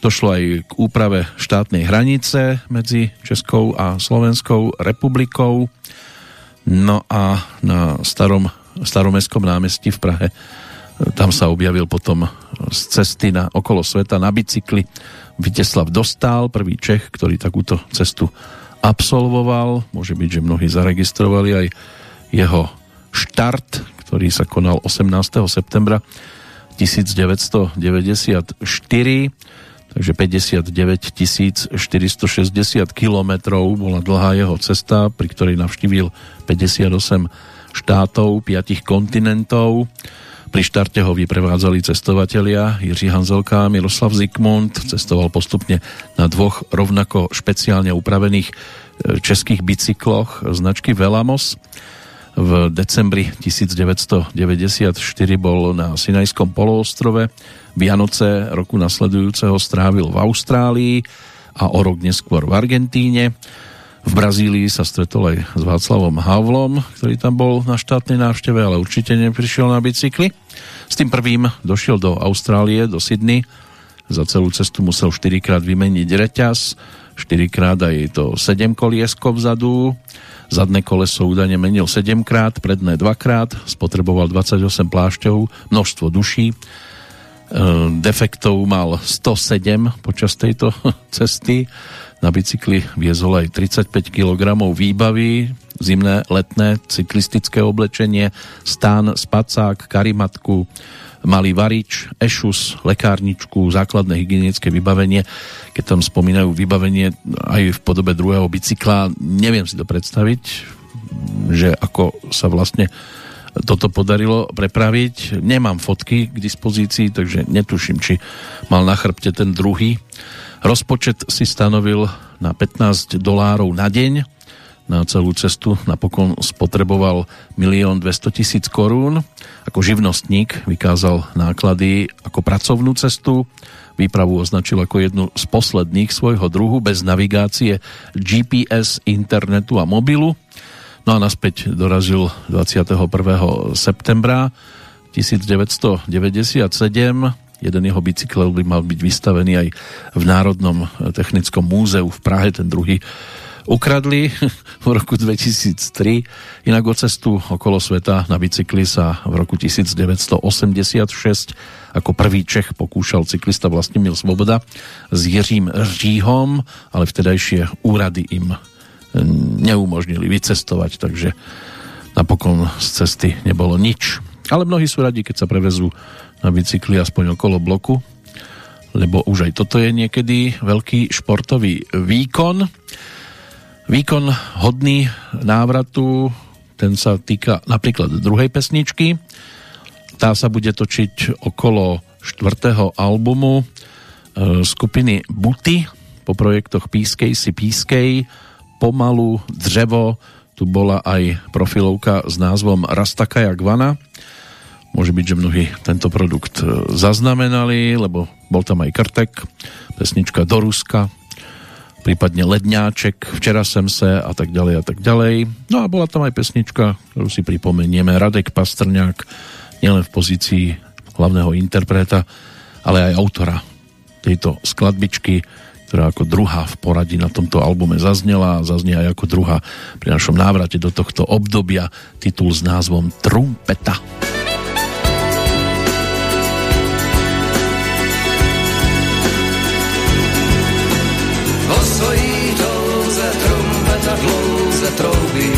Došlo aj k úprave štátnej hranice medzi Českou a Slovenskou republikou. No a na starom, staromestskom námestí v Prahe tam sa objavil potom z cesty na okolo sveta na bicykli Viteslav Dostál, prvý Čech, ktorý takúto cestu absolvoval. Môže byť, že mnohí zaregistrovali aj jeho štart, ktorý sa konal 18. septembra 1994 takže 59 460 kilometrov bola dlhá jeho cesta, pri ktorej navštívil 58 štátov, 5 kontinentov. Pri štarte ho vyprevádzali cestovatelia Jiří Hanzelka a Miroslav Zikmund. Cestoval postupne na dvoch rovnako špeciálne upravených e, českých bicykloch značky Velamos v decembri 1994 bol na Sinajskom poloostrove. Vianoce roku nasledujúceho strávil v Austrálii a o rok neskôr v Argentíne. V Brazílii sa stretol aj s Václavom Havlom, ktorý tam bol na štátnej návšteve, ale určite neprišiel na bicykli. S tým prvým došiel do Austrálie, do Sydney. Za celú cestu musel 4 krát vymeniť reťaz, 4 krát aj to 7 koliesko vzadu Zadné koleso údajne menil 7 krát, predné 2 krát, spotreboval 28 plášťov, množstvo duší. E, defektov mal 107 počas tejto cesty. Na bicykli viezol aj 35 kg výbavy, zimné, letné, cyklistické oblečenie, stán, spacák, karimatku, malý varič, ešus, lekárničku, základné hygienické vybavenie. Keď tam spomínajú vybavenie aj v podobe druhého bicykla, neviem si to predstaviť, že ako sa vlastne toto podarilo prepraviť. Nemám fotky k dispozícii, takže netuším, či mal na chrbte ten druhý. Rozpočet si stanovil na 15 dolárov na deň, na celú cestu napokon spotreboval 1 200 000 korún. Ako živnostník vykázal náklady ako pracovnú cestu, Výpravu označil ako jednu z posledných svojho druhu bez navigácie GPS, internetu a mobilu. No a naspäť dorazil 21. septembra 1997. Jeden jeho bicykel by mal byť vystavený aj v Národnom technickom múzeu v Prahe, ten druhý ukradli v roku 2003. Inak o cestu okolo sveta na bicykli sa v roku 1986 ako prvý Čech pokúšal cyklista Vlastimil Svoboda s Jiřím Říhom, ale vtedajšie úrady im neumožnili vycestovať, takže napokon z cesty nebolo nič. Ale mnohí sú radi, keď sa prevezú na bicykli aspoň okolo bloku, lebo už aj toto je niekedy veľký športový výkon. Výkon hodný návratu, ten sa týka napríklad druhej pesničky. Tá sa bude točiť okolo štvrtého albumu e, skupiny Buty po projektoch Pískej si Pískej, Pomalu, Dřevo, tu bola aj profilovka s názvom Rastakaja Gvana. Môže byť, že mnohí tento produkt e, zaznamenali, lebo bol tam aj Krtek, pesnička do Ruska, prípadne Ledňáček, Včera sem se a tak ďalej a tak ďalej. No a bola tam aj pesnička, ktorú si pripomenieme, Radek Pastrňák, nielen v pozícii hlavného interpreta, ale aj autora tejto skladbičky, ktorá ako druhá v poradí na tomto albume zaznela a zaznie aj ako druhá pri našom návrate do tohto obdobia titul s názvom Trumpeta. Trumpeta. Troubí.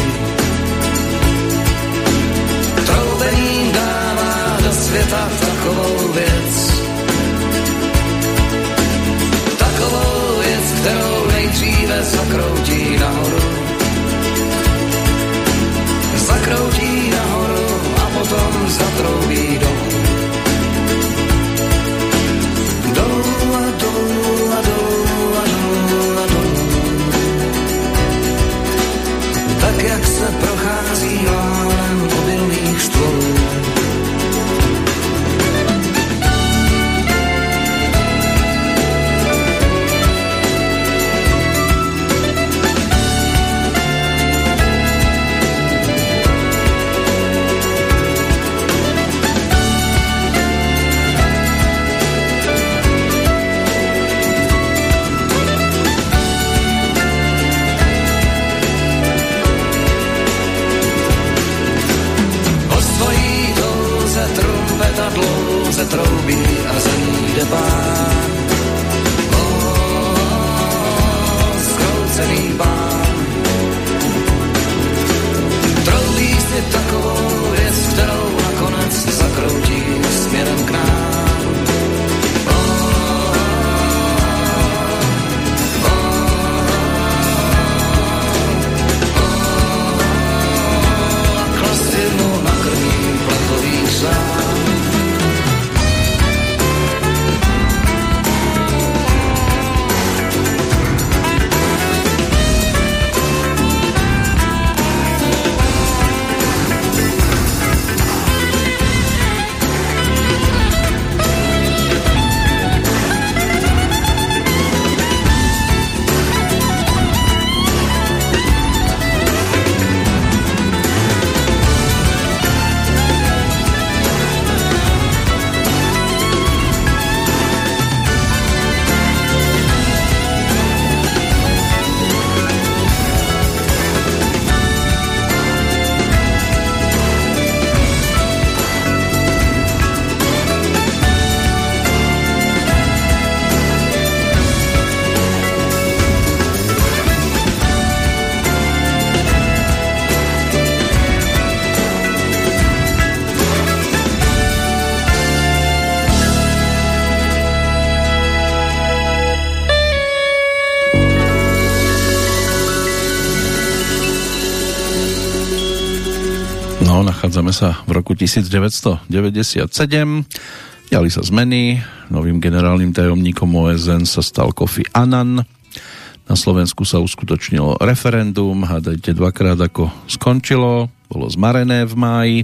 Troubením dává do světa takovou věc. Takovou věc, kterou nejdříve zakroutí nahoru. Zakroutí nahoru a potom zatroubí. Dolů sa v roku 1997. Diali sa zmeny. Novým generálnym tajomníkom OSN sa stal Kofi Annan. Na Slovensku sa uskutočnilo referendum. Hádajte dvakrát ako skončilo. Bolo zmarené v máji.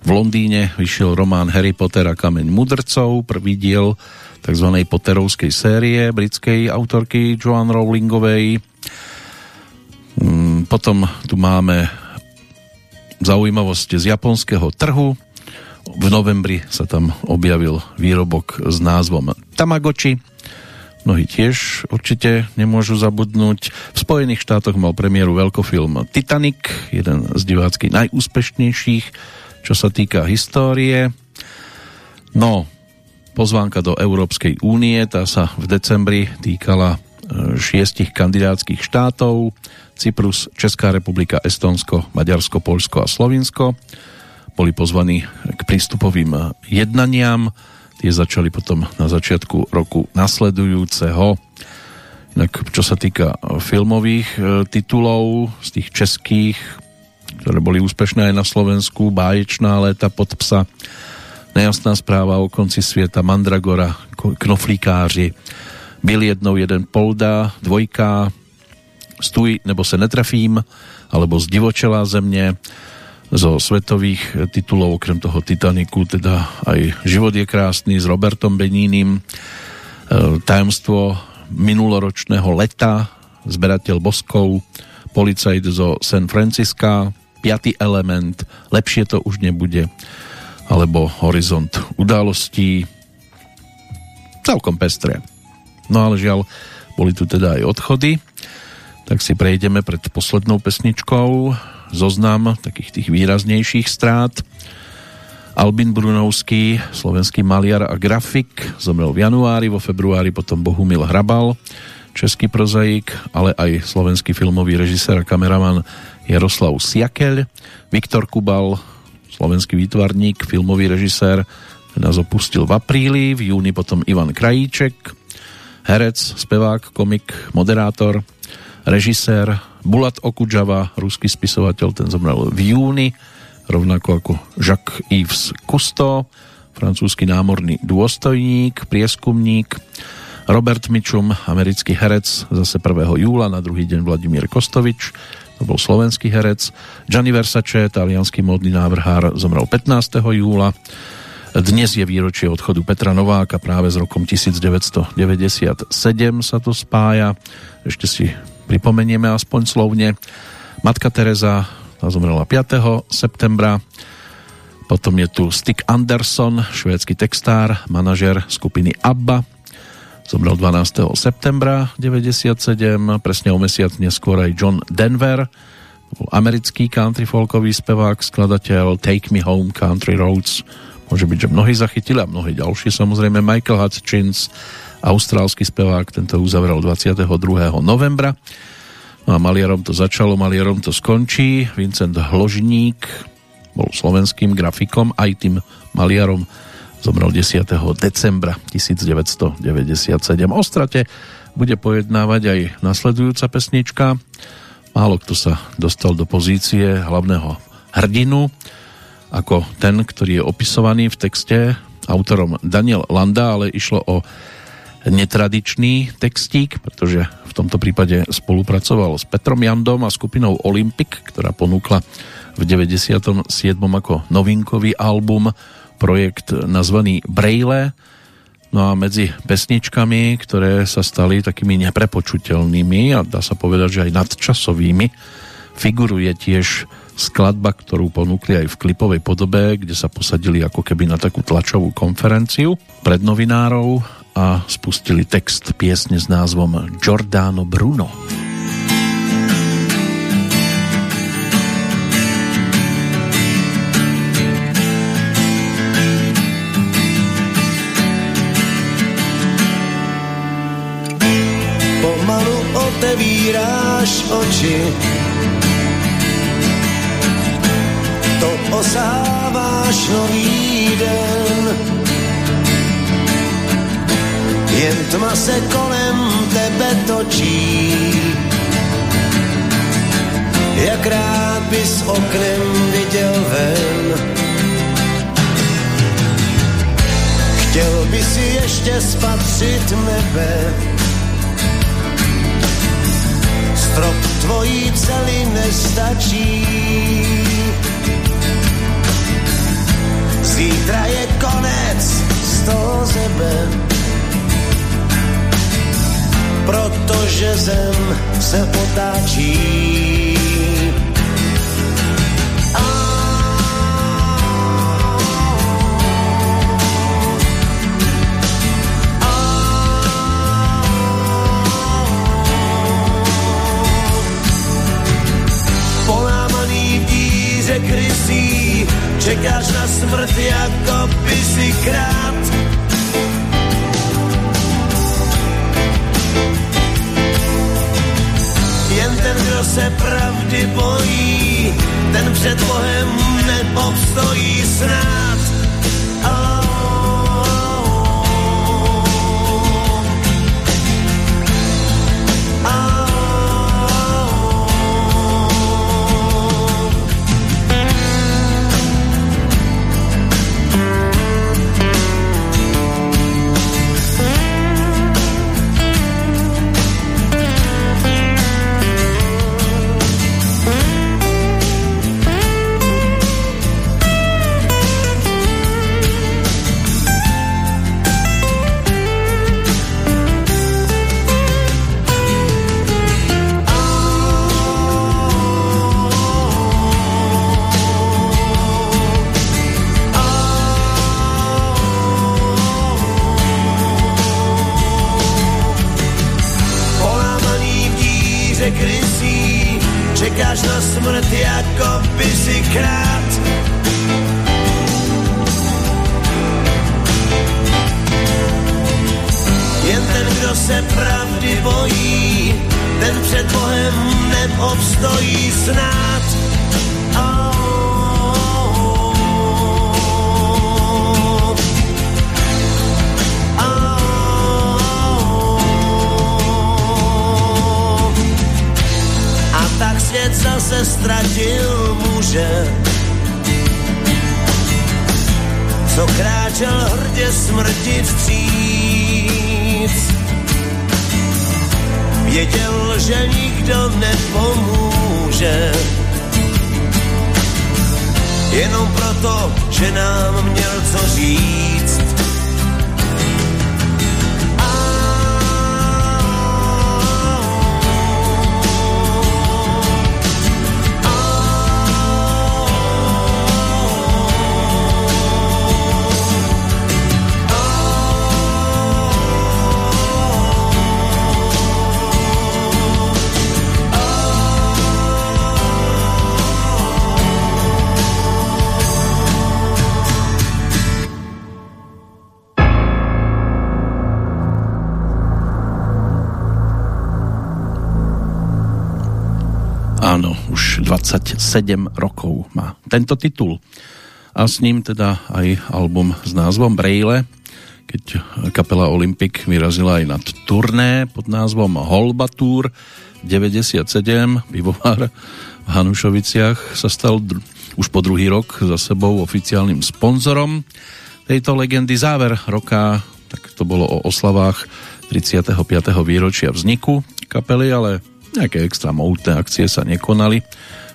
V Londýne vyšiel román Harry Potter a kameň mudrcov, prvý diel tzv. Potterovskej série britskej autorky Joan Rowlingovej. Mm, potom tu máme zaujímavosť z japonského trhu. V novembri sa tam objavil výrobok s názvom Tamagotchi. Mnohí tiež určite nemôžu zabudnúť. V Spojených štátoch mal premiéru veľkofilm Titanic, jeden z divácky najúspešnejších čo sa týka histórie. No, pozvánka do Európskej únie, tá sa v decembri týkala šiestich kandidátskych štátov, Cyprus, Česká republika, Estonsko, Maďarsko, Polsko a Slovinsko. Boli pozvaní k prístupovým jednaniam, tie začali potom na začiatku roku nasledujúceho. Inak, čo sa týka filmových e, titulov z tých českých, ktoré boli úspešné aj na Slovensku, Báječná léta pod psa, Nejasná správa o konci sveta, Mandragora, Knoflíkáři, Byl jednou jeden Polda, Dvojka, Stůj nebo se netrafím, alebo Zdivočelá země, zo svetových titulov, okrem toho Titaniku, teda aj Život je krásny s Robertom Benínim, e, Tajemstvo minuloročného leta, Zberateľ boskov, Policajt zo San Francisca, piatý element, lepšie to už nebude, alebo horizont udalostí. Celkom pestré. No ale žiaľ, boli tu teda aj odchody, tak si prejdeme pred poslednou pesničkou zoznam takých tých výraznejších strát. Albin Brunovský, slovenský maliar a grafik, zomrel v januári, vo februári potom Bohumil Hrabal, český prozaik, ale aj slovenský filmový režisér a kameraman Jaroslav Siakeľ, Viktor Kubal, slovenský výtvarník, filmový režisér, nás opustil v apríli, v júni potom Ivan Krajíček, herec, spevák, komik, moderátor, režisér, Bulat Okudžava, ruský spisovateľ, ten zomrel v júni, rovnako ako Jacques-Yves Cousteau, francúzsky námorný dôstojník, prieskumník, Robert Mitchum, americký herec, zase 1. júla, na druhý deň Vladimír Kostovič, to bol slovenský herec. Gianni Versace, talianský módny návrhár, zomrel 15. júla. Dnes je výročie odchodu Petra Nováka, práve s rokom 1997 sa to spája. Ešte si pripomenieme aspoň slovne. Matka Teresa, tá zomrela 5. septembra. Potom je tu Stick Anderson, švédsky textár, manažer skupiny ABBA, Zomrel 12. septembra 97, presne o mesiac neskôr aj John Denver, americký country folkový spevák, skladateľ Take Me Home Country Roads. Môže byť, že mnohí zachytili a mnohí ďalší. Samozrejme Michael Hutchins, austrálsky spevák, tento uzavrel 22. novembra. No a maliarom to začalo, maliarom to skončí. Vincent Hložník bol slovenským grafikom, aj tým maliarom zomrel 10. decembra 1997. O strate bude pojednávať aj nasledujúca pesnička. Málo kto sa dostal do pozície hlavného hrdinu, ako ten, ktorý je opisovaný v texte autorom Daniel Landa, ale išlo o netradičný textík, pretože v tomto prípade spolupracoval s Petrom Jandom a skupinou Olympic, ktorá ponúkla v 97. ako novinkový album projekt nazvaný Braille. No a medzi pesničkami, ktoré sa stali takými neprepočutelnými a dá sa povedať, že aj nadčasovými, figuruje tiež skladba, ktorú ponúkli aj v klipovej podobe, kde sa posadili ako keby na takú tlačovú konferenciu pred novinárov a spustili text piesne s názvom Giordano Bruno. otevíráš oči, osáváš nový den. Jen tma se kolem tebe točí, jak rád bys oknem viděl ven. Chtěl by si ještě spatřit nebe, strop tvojí vzeli nestačí. Zítra je konec z toho zeme, protože zem se otáčí. Rokov má tento titul. A s ním teda aj album s názvom Braille, keď kapela Olympic vyrazila aj na turné pod názvom Holba Tour 97. Pivovar v Hanušoviciach sa stal už po druhý rok za sebou oficiálnym sponzorom tejto legendy. Záver roka, tak to bolo o oslavách 35. výročia vzniku kapely, ale nejaké extra mohutné akcie sa nekonali.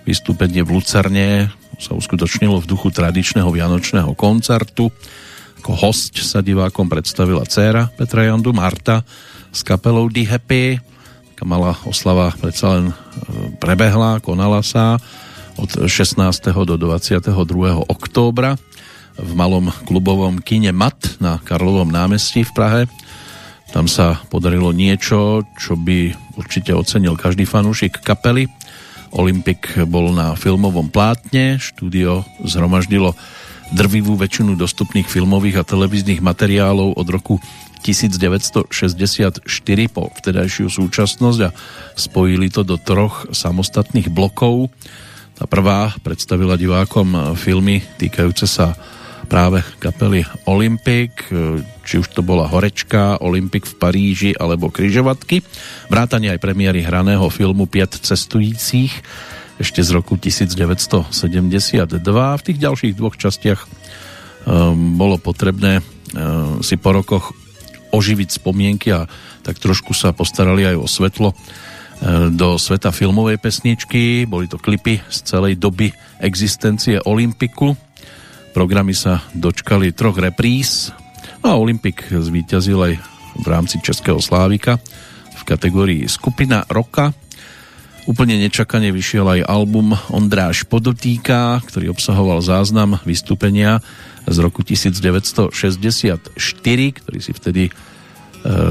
Vystúpenie v Lucerne sa uskutočnilo v duchu tradičného vianočného koncertu. Ako host sa divákom predstavila dcéra Petra Jandu Marta s kapelou The Happy. Taká malá oslava predsa len e, prebehla, konala sa od 16. do 22. októbra v malom klubovom kine MAT na Karlovom námestí v Prahe. Tam sa podarilo niečo, čo by určite ocenil každý fanúšik kapely. Olympik bol na filmovom plátne, štúdio zhromaždilo drvivú väčšinu dostupných filmových a televíznych materiálov od roku 1964 po vtedajšiu súčasnosť a spojili to do troch samostatných blokov. Tá prvá predstavila divákom filmy týkajúce sa práve kapely Olympic, či už to bola Horečka, Olympic v Paríži alebo Kryžovatky. Vrátanie aj premiéry hraného filmu Piet cestujících ešte z roku 1972. V tých ďalších dvoch častiach um, bolo potrebné um, si po rokoch oživiť spomienky a tak trošku sa postarali aj o svetlo do sveta filmovej pesničky. Boli to klipy z celej doby existencie Olympiku. Programy sa dočkali troch repríz no a Olympik zvíťazil aj v rámci Českého Slávika v kategórii Skupina roka. Úplne nečakane vyšiel aj album Ondráš podotýka, ktorý obsahoval záznam vystúpenia z roku 1964, ktorý si vtedy e,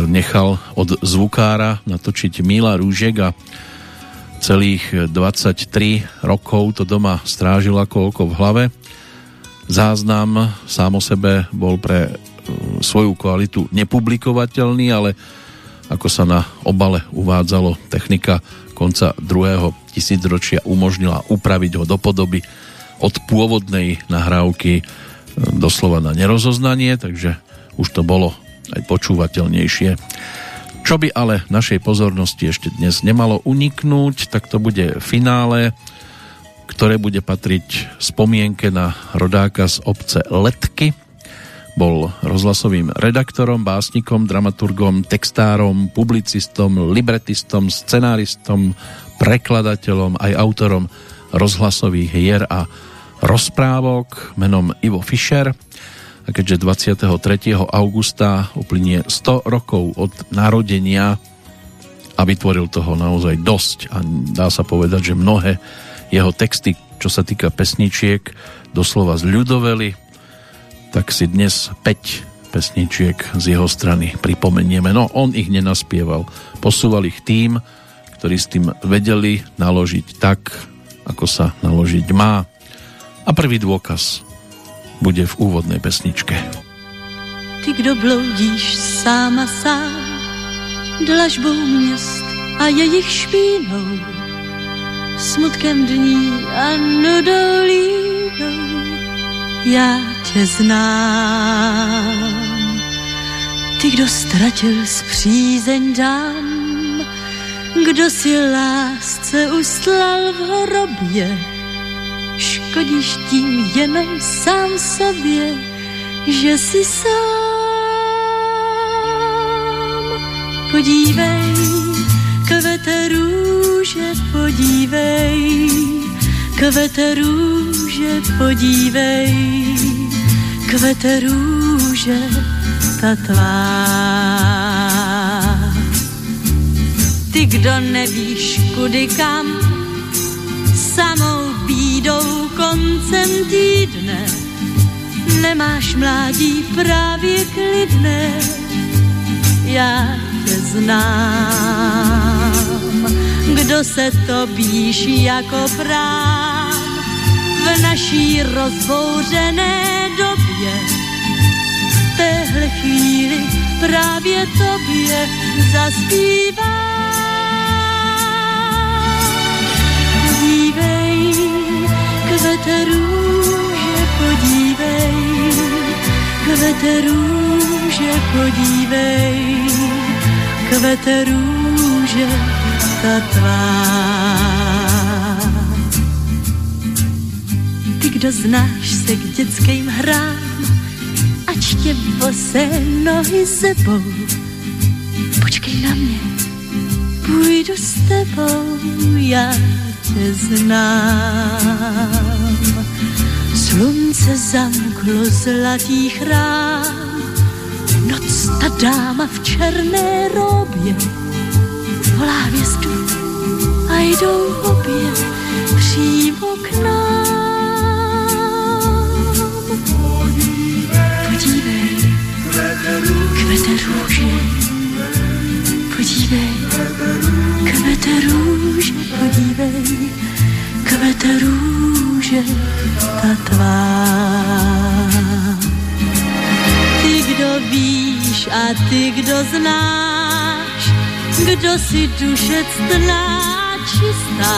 nechal od zvukára natočiť Míla Rúžek a celých 23 rokov to doma strážil ako oko v hlave. Záznam sám o sebe bol pre e, svoju kvalitu nepublikovateľný, ale ako sa na obale uvádzalo, technika konca druhého tisícročia umožnila upraviť ho do podoby od pôvodnej nahrávky e, doslova na nerozoznanie, takže už to bolo aj počúvateľnejšie. Čo by ale našej pozornosti ešte dnes nemalo uniknúť, tak to bude finále, ktoré bude patriť spomienke na rodáka z obce Letky. Bol rozhlasovým redaktorom, básnikom, dramaturgom, textárom, publicistom, libretistom, scenáristom, prekladateľom, aj autorom rozhlasových hier a rozprávok menom Ivo Fischer a keďže 23. augusta uplynie 100 rokov od narodenia a vytvoril toho naozaj dosť a dá sa povedať, že mnohé jeho texty, čo sa týka pesničiek, doslova zľudoveli, tak si dnes 5 pesničiek z jeho strany pripomenieme. No, on ich nenaspieval. Posúval ich tým, ktorí s tým vedeli naložiť tak, ako sa naložiť má. A prvý dôkaz bude v úvodnej pesničke. Ty, kdo bloudíš sám a sám, dlažbou měst a jejich špínou, smutkem dní a nudou já tě znám. Ty, kdo ztratil zpřízeň dám, kdo si lásce ustlal v hrobě, škodíš tím jenom sám sobě, že si sám. Podívej, kvete růže, podívej, kvete růže, podívej, kvete růže, ta tvá. Ty, kdo nevíš, kudy kam, samou bídou koncem týdne. Nemáš mládí právě klidné, já tě znám. Kdo se to bíš jako prám v naší rozbouřené době, v téhle chvíli právě tobě zaspívám. Dívej, kvete růže, podívej, kvete růže, podívej, kvete růže, ta tvá. Ty, kdo znáš se k dětským hrám, ať tě bose nohy sebou, počkej na mě, půjdu s tebou, já tě znám. Slunce zamklo zlatý chrám, noc ta dáma v černé robě hvězdu a jdou obě přímo k nám. Podívej, kvete růže, podívej, kvete růže, podívej, kvete růže, ta tvá. Ty, kdo víš a ty, kdo znáš, kdo si duše ctná čistá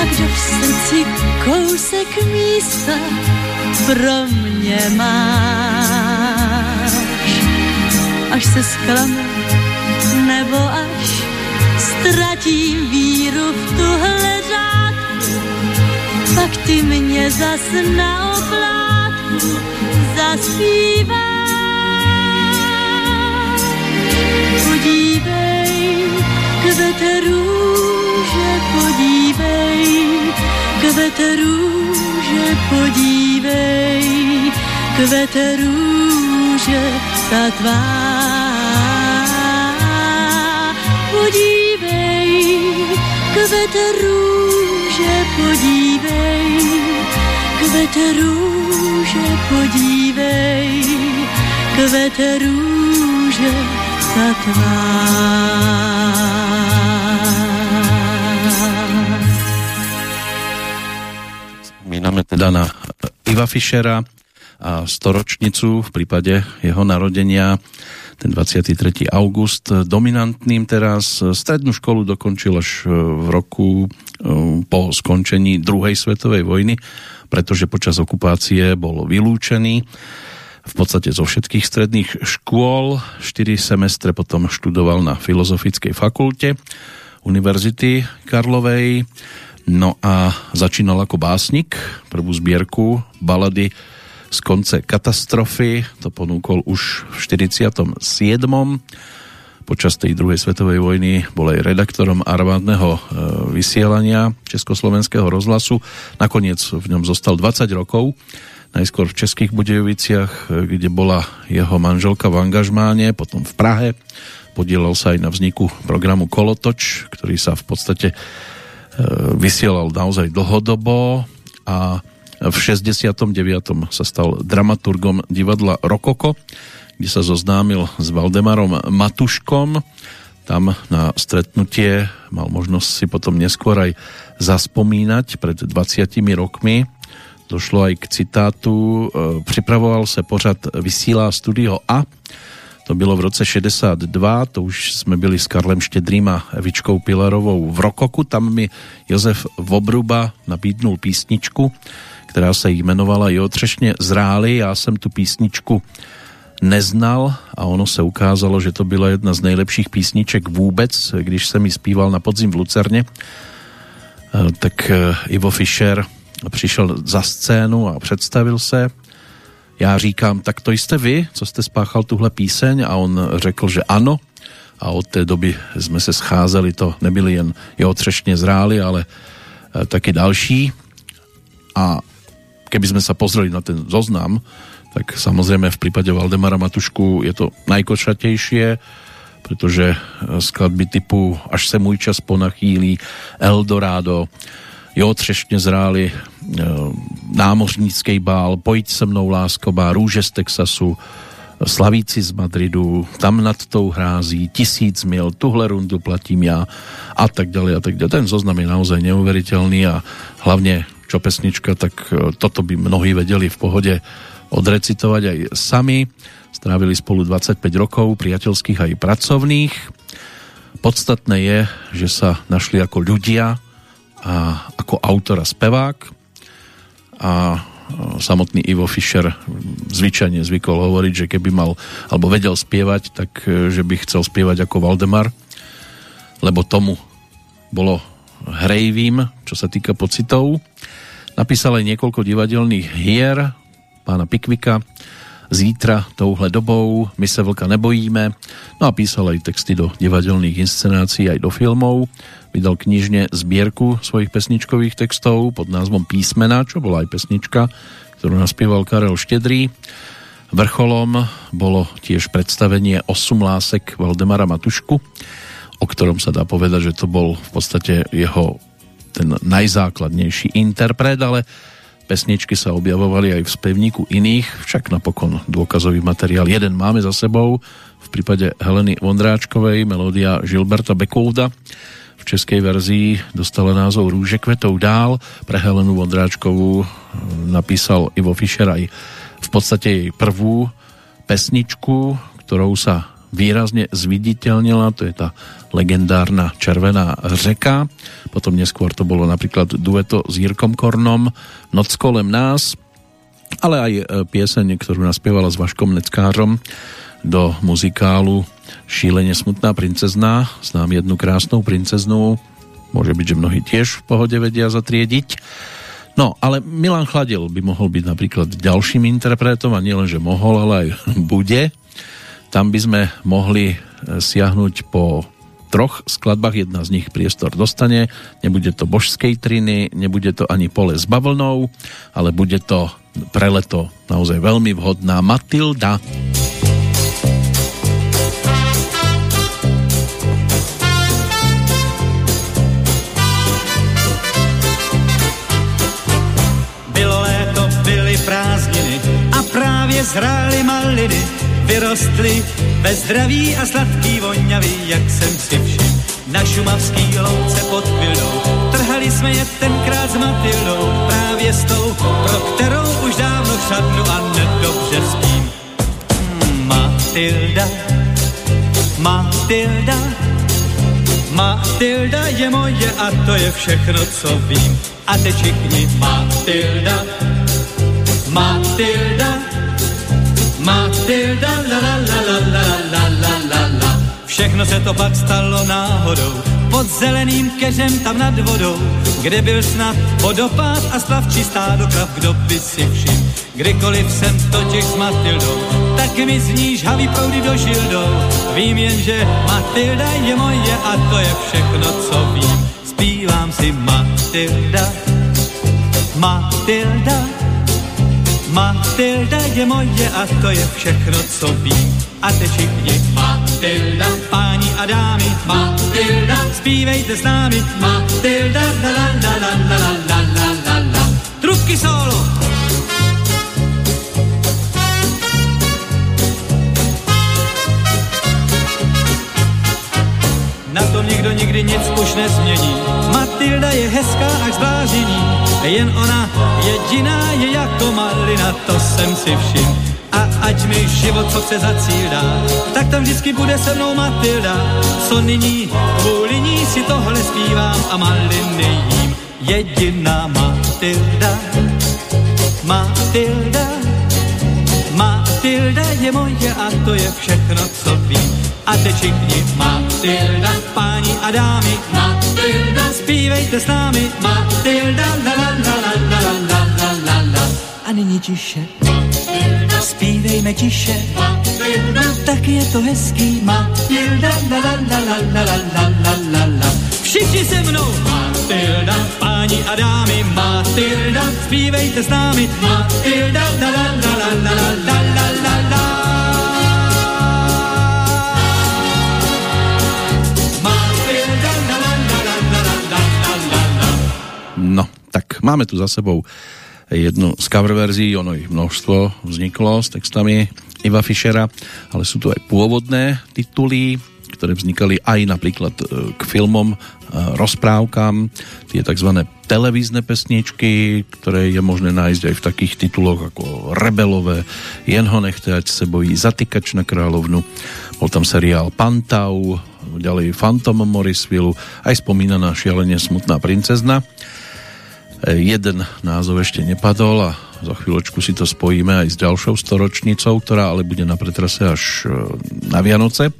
a kdo v srdci kousek místa pro mě máš. Až se zklame, nebo až ztratím víru v tuhle řádku, pak ty mě zas na oplátku zaspíváš. Podívej, kvete růže, podívej, kvete růže, podívej, kvete růže, ta tvá. kvete růže, podívej, kvete růže, podívej, kvete růže, ta tvá. Spomíname teda na Iva Fischera a storočnicu v prípade jeho narodenia ten 23. august. Dominantným teraz strednú školu dokončil až v roku eh, po skončení druhej svetovej vojny, pretože počas okupácie bol vylúčený v podstate zo všetkých stredných škôl. 4 semestre potom študoval na Filozofickej fakulte Univerzity Karlovej. No a začínal ako básnik. Prvú zbierku balady z konce katastrofy to ponúkol už v 47. Počas tej druhej svetovej vojny bol aj redaktorom armádneho e, vysielania Československého rozhlasu. Nakoniec v ňom zostal 20 rokov najskôr v Českých Budejoviciach, kde bola jeho manželka v angažmáne, potom v Prahe. Podielal sa aj na vzniku programu Kolotoč, ktorý sa v podstate e, vysielal naozaj dlhodobo a v 69. sa stal dramaturgom divadla Rokoko, kde sa zoznámil s Valdemarom Matuškom. Tam na stretnutie mal možnosť si potom neskôr aj zaspomínať pred 20 rokmi došlo aj k citátu, e, připravoval se pořad Vysílá studio A, to bylo v roce 62, to už jsme byli s Karlem Štědrým a Evičkou Pilarovou v Rokoku, tam mi Josef Vobruba nabídnul písničku, která se jmenovala Jo třešně zráli, já jsem tu písničku neznal a ono se ukázalo, že to byla jedna z nejlepších písniček vůbec, když jsem mi zpíval na podzim v Lucerně, e, tak e, Ivo Fischer přišel za scénu a představil se. Já říkám, tak to jste vy, co jste spáchal tuhle píseň? A on řekl, že ano. A od té doby jsme se scházeli, to nebyly jen jeho třešně zráli, ale e, taky další. A keby sme sa pozreli na ten zoznam, tak samozrejme v prípade Valdemara Matušku je to najkočatejšie, pretože e, skladby typu Až se můj čas ponachýlí, Eldorado, Jo, třešně zráli, e, námořnický bál, Pojď se mnou láskobá, Růže z Texasu, Slavíci z Madridu, tam nad tou hrází, tisíc mil, tuhle rundu platím já a tak ďalej a tak ďalej. Ten zoznam je naozaj neuveriteľný a hlavne čo pesnička, tak e, toto by mnohí vedeli v pohode odrecitovať aj sami. Strávili spolu 25 rokov, priateľských aj pracovných. Podstatné je, že sa našli ako ľudia, a ako autor a spevák a samotný Ivo Fischer zvyčajne zvykol hovoriť, že keby mal alebo vedel spievať, tak e, že by chcel spievať ako Valdemar, lebo tomu bolo hrejvým, čo sa týka pocitov. Napísal aj niekoľko divadelných hier pána Pikvika, Zítra touhle dobou, My se vlka nebojíme. No a písal aj texty do divadelných inscenácií, aj do filmov vydal knižne zbierku svojich pesničkových textov pod názvom Písmena, čo bola aj pesnička, ktorú naspieval Karel Štedrý. Vrcholom bolo tiež predstavenie Osum lásek Valdemara Matušku, o ktorom sa dá povedať, že to bol v podstate jeho ten najzákladnejší interpret, ale pesničky sa objavovali aj v spevníku iných, však napokon dôkazový materiál jeden máme za sebou, v prípade Heleny Vondráčkovej, melódia Žilberta Bekouda, v českej verzii dostala názov Rúže kvetov dál. Pre Helenu Vondráčkovú eh, napísal Ivo Fischer aj v podstate jej prvú pesničku, ktorou sa výrazne zviditeľnila, to je tá legendárna Červená řeka. Potom neskôr to bolo napríklad dueto s Jirkom Kornom Noc kolem nás, ale aj eh, pieseň, ktorú naspievala s Vaškom Neckářom do muzikálu šílene smutná princezná, znám jednu krásnou princeznú, môže byť, že mnohí tiež v pohode vedia zatriediť. No, ale Milan Chladil by mohol byť napríklad ďalším interpretom a nielen, že mohol, ale aj bude. Tam by sme mohli e, siahnuť po troch skladbách, jedna z nich priestor dostane, nebude to božskej triny, nebude to ani pole s bavlnou, ale bude to preleto naozaj veľmi vhodná Matilda. Matilda. Zrály maliny, vyrostly ve zdraví a sladký voňavý, jak jsem si všiml. Na šumavský louce pod pilou, trhali jsme je tenkrát s Matildou, právě s tou, pro kterou už dávno chřadnu a nedobře spím. Matilda, Matilda, Matilda je moje a to je všechno, co vím. A teď všichni Matilda, Matilda, Matilda, la la la la la la la la la. Všechno se to pak stalo náhodou, pod zeleným keřem tam nad vodou, kde byl snad vodopád a splavčí stádo krav, kdo by si všim. Kdykoliv jsem totiž s Matildou, tak mi zní žhavý proudy do žildou. Vím jen, že Matilda je moje a to je všechno, co vím. Zpívám si Matilda, Matilda, Matilda je moje a to je všechno, co vím. A teď všichni Matilda, páni a dámy, Matilda, zpívejte s námi, Matilda, la la la la la la la la la. Trubky solo! Na tom nikdo nikdy nic už nezmění. Matilda je hezká až zblážení, jen ona jediná je jako malina, to jsem si všim. A ať mi život co chce za tak tam vždycky bude se mnou Matilda. Co nyní, kvůli ní si tohle zpívám a maliny jím. Jediná Matilda, Matilda, Matilda je moje a to je všechno, co vím. A teď všichni Matilda, páni a dámy, Matilda, zpívejte s námi, Matilda, la la la la la la la la la. A nyní tiše, zpívejme tiše, Matilda, tak je to hezký, Matilda, la la la la la la la la la la. Všichni se mnou, Matilda, páni a dámy, Matilda, zpívejte s námi, Matilda, la la la la la la la máme tu za sebou jednu z cover verzií, ono ich množstvo vzniklo s textami Iva Fischera, ale sú tu aj pôvodné tituly, ktoré vznikali aj napríklad e, k filmom, e, rozprávkam, tie tzv. televízne pesničky, ktoré je možné nájsť aj v takých tituloch ako Rebelové, Jen ho ať se bojí, Zatykač na kráľovnu, bol tam seriál Pantau, ďalej Phantom Morrisville, aj spomínaná šialene smutná princezna. E, jeden názov ešte nepadol a za chvíľočku si to spojíme aj s ďalšou storočnicou, ktorá ale bude na pretrase až e, na Vianoce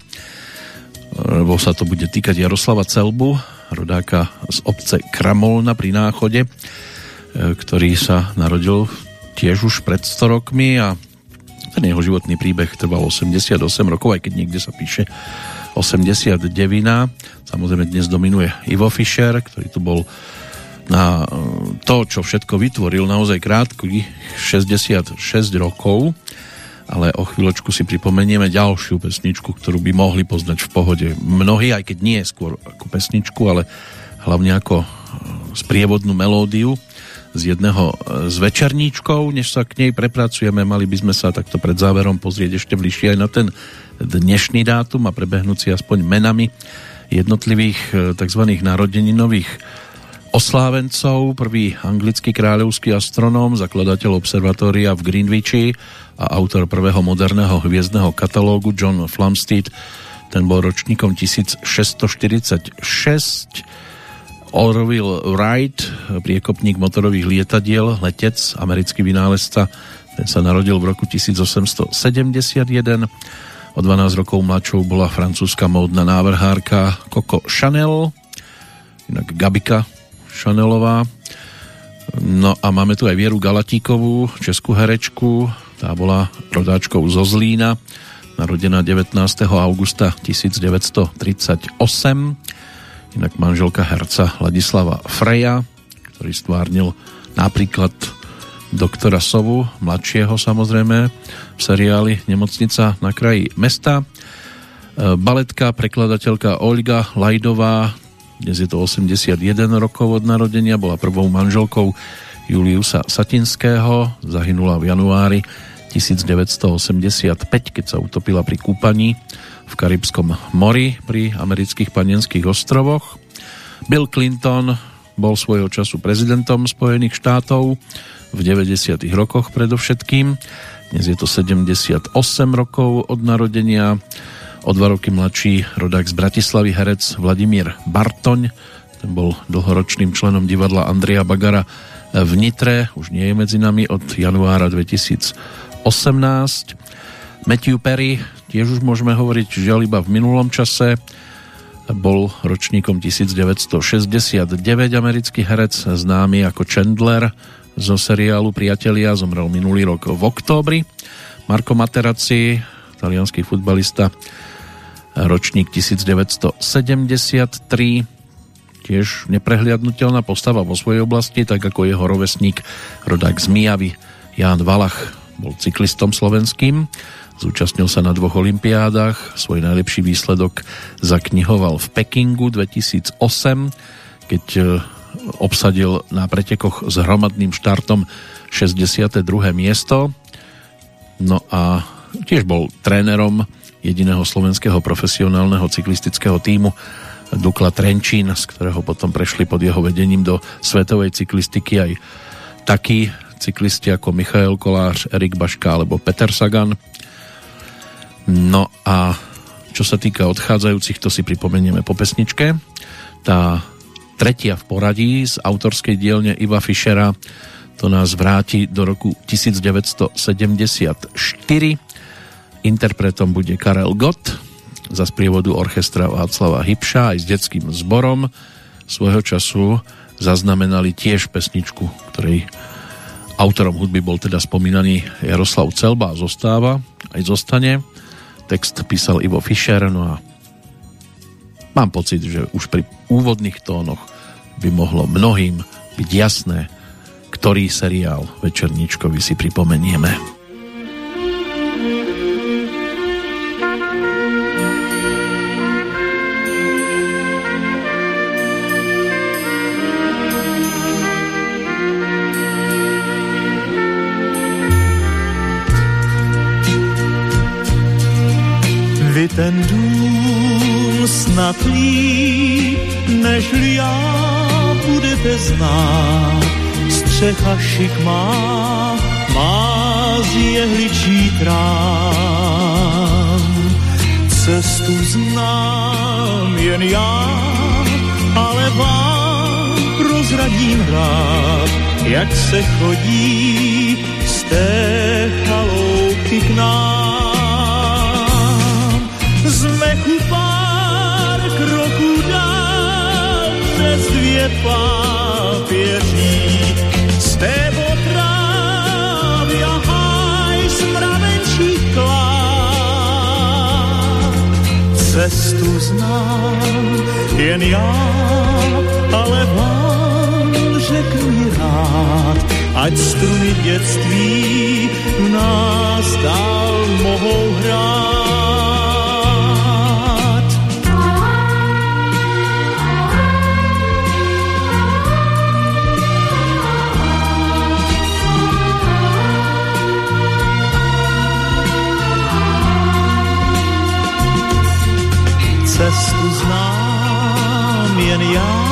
lebo sa to bude týkať Jaroslava Celbu, rodáka z obce Kramolna pri Náchode, e, ktorý sa narodil tiež už pred 100 rokmi a ten jeho životný príbeh trval 88 rokov, aj keď niekde sa píše 89. Samozrejme dnes dominuje Ivo Fischer, ktorý tu bol na e, to, čo všetko vytvoril, naozaj krátky 66 rokov ale o chvíľočku si pripomenieme ďalšiu pesničku, ktorú by mohli poznať v pohode mnohí, aj keď nie skôr ako pesničku, ale hlavne ako e, sprievodnú melódiu z jedného e, z večerníčkov. Než sa k nej prepracujeme, mali by sme sa takto pred záverom pozrieť ešte bližšie aj na ten dnešný dátum a prebehnúť si aspoň menami jednotlivých tzv. narodeninových oslávencov. Prvý anglický kráľovský astronóm, zakladateľ observatória v Greenwichi a autor prvého moderného hviezdneho katalógu John Flamsteed, ten bol ročníkom 1646. Orville Wright, priekopník motorových lietadiel, letec, americký vynálezca, ten sa narodil v roku 1871. O 12 rokov mladšou bola francúzska módna návrhárka Coco Chanel, inak Gabika Chanelová. No a máme tu aj Vieru Galatíkovú, českú herečku, tá bola rodáčkou zo Zlína, narodená 19. augusta 1938. Inak manželka herca Ladislava Freja, ktorý stvárnil napríklad doktora Sovu, mladšieho samozrejme, v seriáli Nemocnica na kraji mesta. E, baletka, prekladateľka Olga Lajdová, dnes je to 81 rokov od narodenia, bola prvou manželkou Juliusa Satinského, zahynula v januári 1985, keď sa utopila pri kúpaní v Karibskom mori pri amerických panenských ostrovoch. Bill Clinton bol svojho času prezidentom Spojených štátov v 90. rokoch predovšetkým. Dnes je to 78 rokov od narodenia. O dva roky mladší rodák z Bratislavy herec Vladimír Bartoň. Ten bol dlhoročným členom divadla Andrea Bagara v Nitre. Už nie je medzi nami od januára 2000 18. Matthew Perry, tiež už môžeme hovoriť žiaľ iba v minulom čase, bol ročníkom 1969, americký herec známy ako Chandler zo seriálu Priatelia, zomrel minulý rok v októbri. Marko Materazzi, talianský futbalista, ročník 1973, tiež neprehliadnutelná postava vo svojej oblasti, tak ako jeho rovesník rodák z Mijavy, Ján Valach, bol cyklistom slovenským, zúčastnil sa na dvoch olimpiádach, svoj najlepší výsledok zaknihoval v Pekingu 2008, keď e, obsadil na pretekoch s hromadným štartom 62. miesto. No a tiež bol trénerom jediného slovenského profesionálneho cyklistického týmu Dukla Trenčín, z ktorého potom prešli pod jeho vedením do svetovej cyklistiky aj takí cyklisti ako Michael Kolář, Erik Baška alebo Peter Sagan. No a čo sa týka odchádzajúcich, to si pripomenieme po pesničke. Tá tretia v poradí z autorskej dielne Iva Fischera to nás vráti do roku 1974. Interpretom bude Karel Gott za sprievodu orchestra Václava Hybša aj s detským zborom. Svojho času zaznamenali tiež pesničku, ktorej Autorom hudby bol teda spomínaný Jaroslav Celba a zostáva, aj zostane. Text písal Ivo Fischer, no a mám pocit, že už pri úvodných tónoch by mohlo mnohým byť jasné, ktorý seriál Večerníčkovi si pripomenieme. Ten dům snad líp, než já budete znát. Střecha šik má, má z jehličí trám. Cestu znám jen já, ale vám prozradím rád, jak se chodí z té chalouky k nám pápěří. Z té trávy a háj z mravenčích Cestu znám jen já, ale vám řeknu rád, ať struny dětství v nás dál mohou hrát. Cestu znám jen já,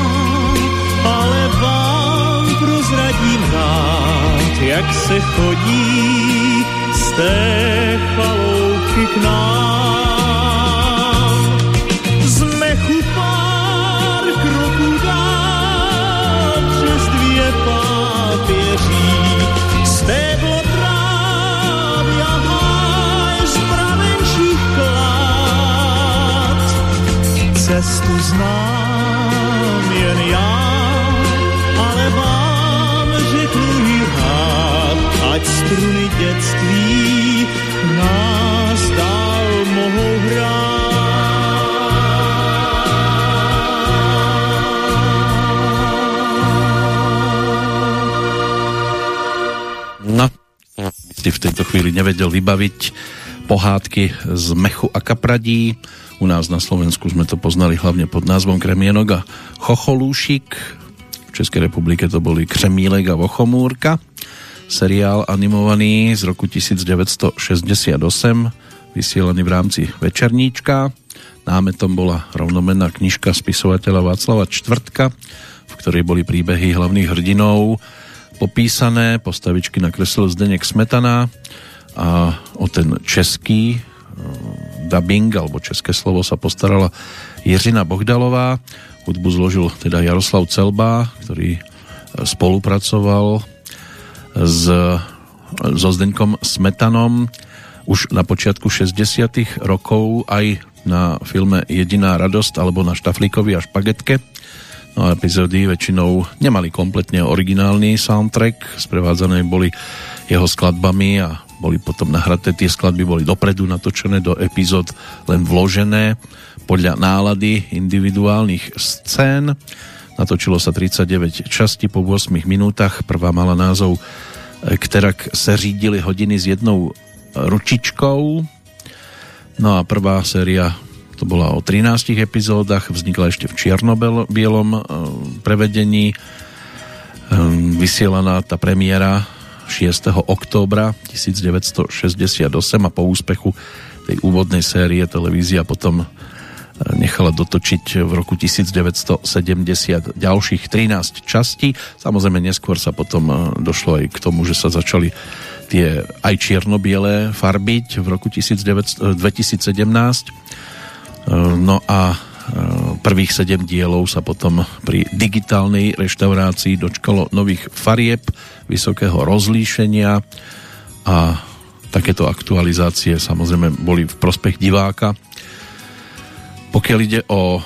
ale vám prozradím rád, jak se chodí z té chalouky k nám. Cestu znám jen já, ale vám řeknu ji rád, ať struny dětství nás dál mohou hrát. No, v tejto chvíli nevedel vybaviť pohádky z mechu a kapradí u nás na Slovensku sme to poznali hlavne pod názvom Kremienok a Chocholúšik. V Českej republike to boli Křemílek a Vochomúrka. seriál animovaný z roku 1968, vysielaný v rámci Večerníčka. Námetom bola rovnomenná knižka spisovateľa Václava Čtvrtka, v ktorej boli príbehy hlavných hrdinov popísané, postavičky nakreslil Zdenek Smetana a o ten český dubbing alebo české slovo sa postarala Jiřina Bohdalová. Hudbu zložil teda Jaroslav Celba, ktorý spolupracoval s, so Zdeňkom Smetanom už na počiatku 60 rokov aj na filme Jediná radosť alebo na Štaflíkovi a špagetke. No a epizódy väčšinou nemali kompletne originálny soundtrack, sprevádzané boli jeho skladbami a boli potom nahraté, tie skladby boli dopredu natočené do epizód len vložené podľa nálady individuálnych scén. Natočilo sa 39 časti po 8 minútach. Prvá mala názov Kterak se řídili hodiny s jednou ručičkou. No a prvá séria to bola o 13 epizódach, vznikla ešte v čierno-bielom e, prevedení. E, vysielaná tá premiéra 6. októbra 1968 a po úspechu tej úvodnej série televízia potom e, nechala dotočiť v roku 1970 ďalších 13 častí. Samozrejme neskôr sa potom došlo aj k tomu, že sa začali tie aj čierno-biele farbiť v roku 19, 2017. No a e, prvých sedem dielov sa potom pri digitálnej reštaurácii dočkalo nových farieb, vysokého rozlíšenia a takéto aktualizácie samozrejme boli v prospech diváka. Pokiaľ ide o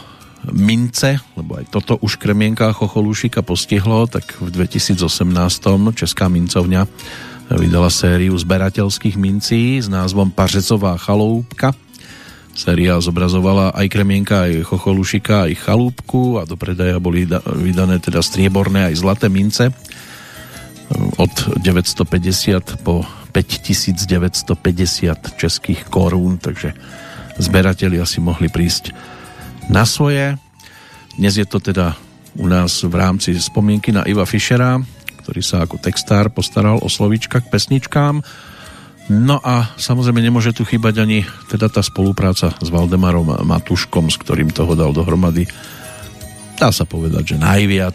mince, lebo aj toto už kremienka Chocholúšika postihlo, tak v 2018 Česká mincovňa vydala sériu zberateľských mincí s názvom Pařecová chaloupka. Séria zobrazovala aj kremienka, aj chocholušika, aj chalúbku a do predaja boli vydané teda strieborné aj zlaté mince od 950 po 5950 českých korún, takže zberatelia si mohli prísť na svoje. Dnes je to teda u nás v rámci spomienky na Iva Fischera, ktorý sa ako textár postaral o slovíčka k pesničkám. No a samozrejme nemôže tu chýbať ani teda tá spolupráca s Valdemarom Matuškom, s ktorým toho dal dohromady. Dá sa povedať, že najviac,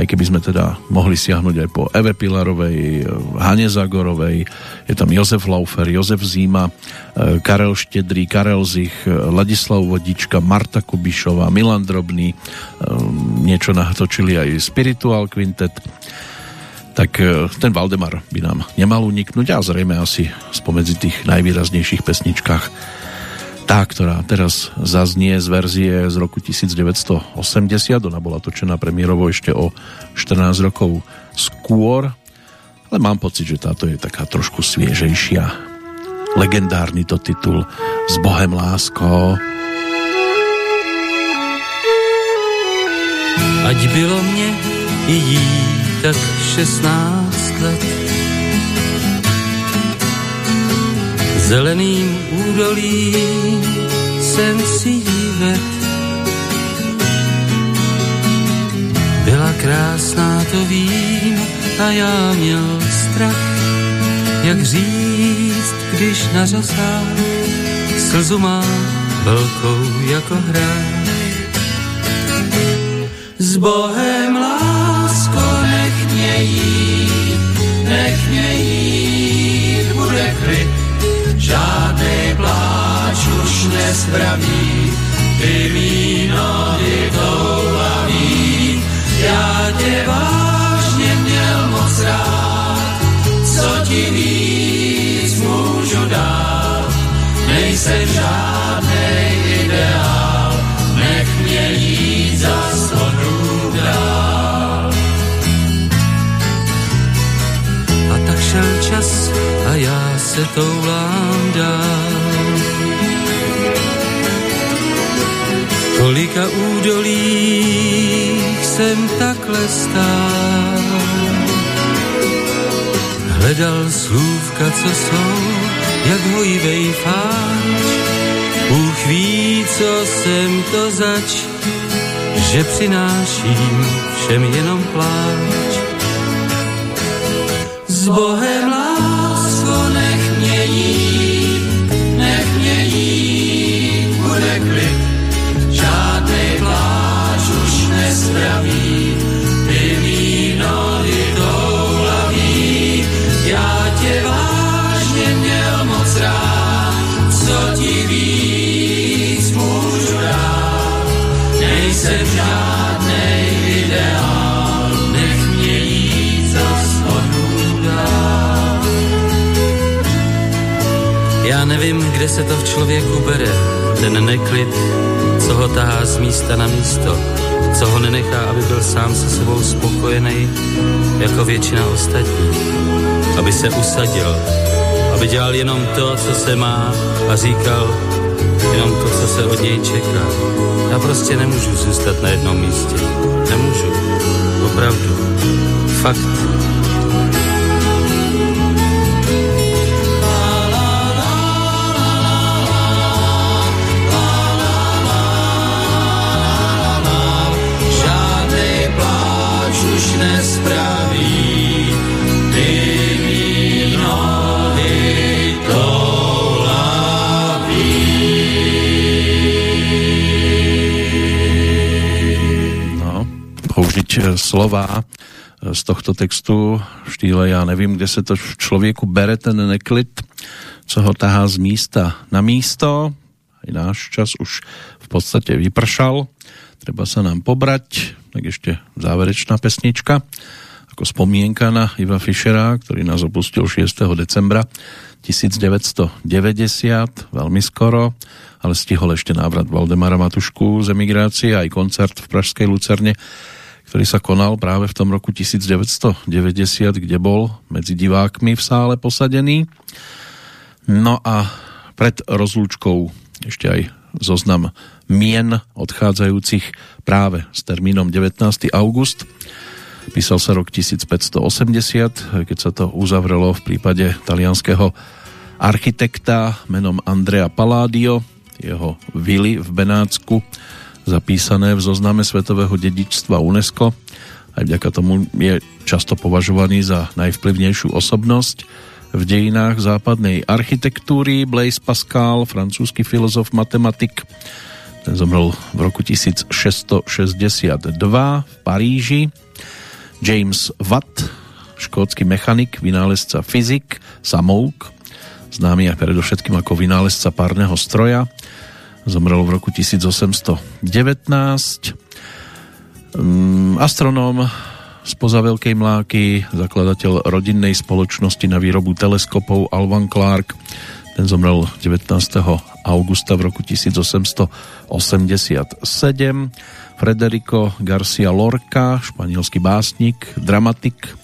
aj keby sme teda mohli siahnuť aj po Eve Pilarovej, Hane Zagorovej, je tam Jozef Laufer, Jozef Zíma, e, Karel Štedrý, Karel Zich, Ladislav Vodička, Marta Kubišová, Milan Drobný, e, niečo natočili aj Spiritual Quintet tak e, ten Valdemar by nám nemal uniknúť a zrejme asi spomedzi tých najvýraznejších pesničkách tá, ktorá teraz zaznie z verzie z roku 1980, ona bola točená premiérovo ešte o 14 rokov skôr, ale mám pocit, že táto je taká trošku sviežejšia. Legendárny to titul S Bohem lásko. Ať bylo mne i jí tak šestnáct let. Zeleným údolím jsem si jí. Byla krásná, to vím, a já měl strach, jak říct, když na řasách slzu má velkou jako hra. S Bohem nech mě jít, bude klid, žádný pláč už nespraví, ty víno, ty toulavý, já tě vážně měl moc rád, co ti víc můžu dát, nejsem žádný ideál, nech mě jít za sto šel čas a já se toulám dál. Kolika údolích jsem takhle stál. Hledal slůvka, co jsou, jak hojivej fáč. Bůh ví, co jsem to zač, že přináším všem jenom pláč S Bohem lásko, nech mě jít, nech mě jít, bude klid. Žádnej pláž už nespraví, kde se to v člověku bere, ten neklid, co ho tahá z místa na místo, co ho nenechá, aby byl sám se sebou spokojený, jako většina ostatních, aby se usadil, aby dělal jenom to, co se má a říkal jenom to, co se od něj čeká. Já prostě nemůžu zůstat na jednom místě. Nemůžu. Opravdu. Fakt. Slova e, z tohto textu v štýle ja nevím, kde sa to v človeku bere ten neklid, co ho tahá z místa na místo. Aj náš čas už v podstate vypršal. Treba sa nám pobrať. Tak ešte záverečná pesnička ako spomienka na Iva Fischera, ktorý nás opustil 6. decembra 1990, veľmi skoro, ale stihol ešte návrat Valdemara Matušku z emigrácie, aj koncert v Pražskej Lucerne, ktorý sa konal práve v tom roku 1990, kde bol medzi divákmi v sále posadený. No a pred rozlúčkou ešte aj zoznam mien odchádzajúcich práve s termínom 19. august. Písal sa rok 1580, keď sa to uzavrelo v prípade talianského architekta menom Andrea Palladio, jeho vily v Benátsku, zapísané v zozname Svetového dedičstva UNESCO. Aj vďaka tomu je často považovaný za najvplyvnejšiu osobnosť v dejinách západnej architektúry. Blaise Pascal, francúzsky filozof, matematik, ten zomrel v roku 1662 v Paríži. James Watt, škótsky mechanik, vynálezca fyzik, samouk, známy aj predovšetkým ako vynálezca párneho stroja. Zomrel v roku 1819. Um, astronóm spoza Veľkej Mláky, zakladateľ rodinnej spoločnosti na výrobu teleskopov Alvan Clark, ten zomrel 19. augusta v roku 1887. Federico Garcia Lorca, španielský básnik, dramatik.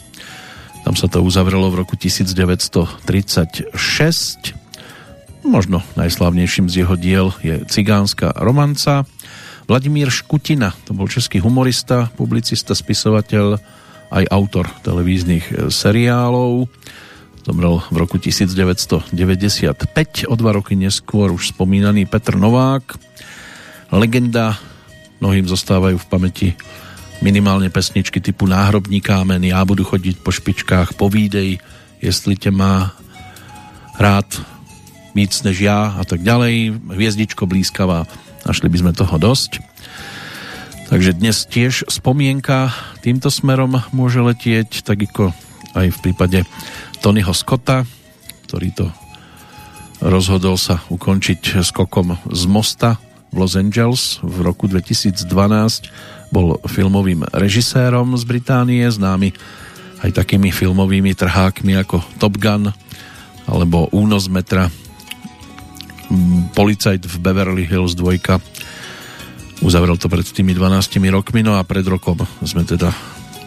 Tam sa to uzavrelo v roku 1936. Možno najslavnejším z jeho diel je Cigánska romanca. Vladimír Škutina, to bol český humorista, publicista, spisovateľ, aj autor televíznych seriálov. Zomrel v roku 1995, o dva roky neskôr už spomínaný Petr Novák. Legenda, mnohým zostávajú v pamäti minimálne pesničky typu Náhrobní kámen, Já budu chodit po špičkách, povídej, jestli tě má rád víc než já a tak ďalej. Hviezdičko blízkavá, našli by sme toho dosť. Takže dnes tiež spomienka týmto smerom môže letieť, tak ako aj v prípade Tonyho Scotta, ktorý to rozhodol sa ukončiť skokom z mosta v Los Angeles v roku 2012. Bol filmovým režisérom z Británie, známy aj takými filmovými trhákmi ako Top Gun alebo Únos metra Policajt v Beverly Hills 2 uzavrel to pred tými 12 rokmi no a pred rokom sme teda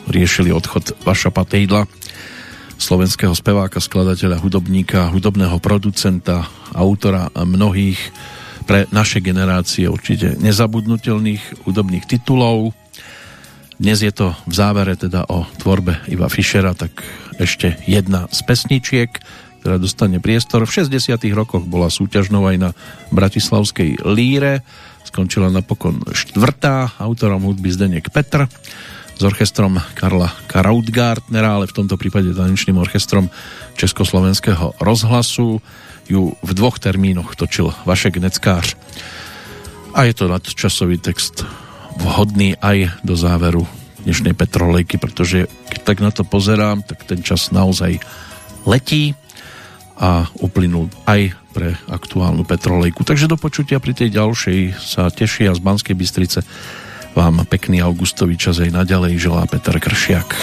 riešili odchod Vaša Patejdla slovenského speváka, skladateľa, hudobníka, hudobného producenta, autora mnohých pre naše generácie určite nezabudnutelných hudobných titulov. Dnes je to v závere teda o tvorbe Iva Fischera, tak ešte jedna z pesničiek, ktorá dostane priestor. V 60 rokoch bola súťažnou aj na Bratislavskej líre, skončila napokon štvrtá, autorom hudby Zdenek Petr. s orchestrom Karla Krautgartnera, ale v tomto prípade tanečným orchestrom Československého rozhlasu ju v dvoch termínoch točil Vašek Neckář. A je to nadčasový text vhodný aj do záveru dnešnej petrolejky, pretože keď tak na to pozerám, tak ten čas naozaj letí a uplynul aj pre aktuálnu petrolejku. Takže do počutia pri tej ďalšej sa tešia z Banskej Bystrice vám pekný augustový čas aj naďalej želá Peter Kršiak.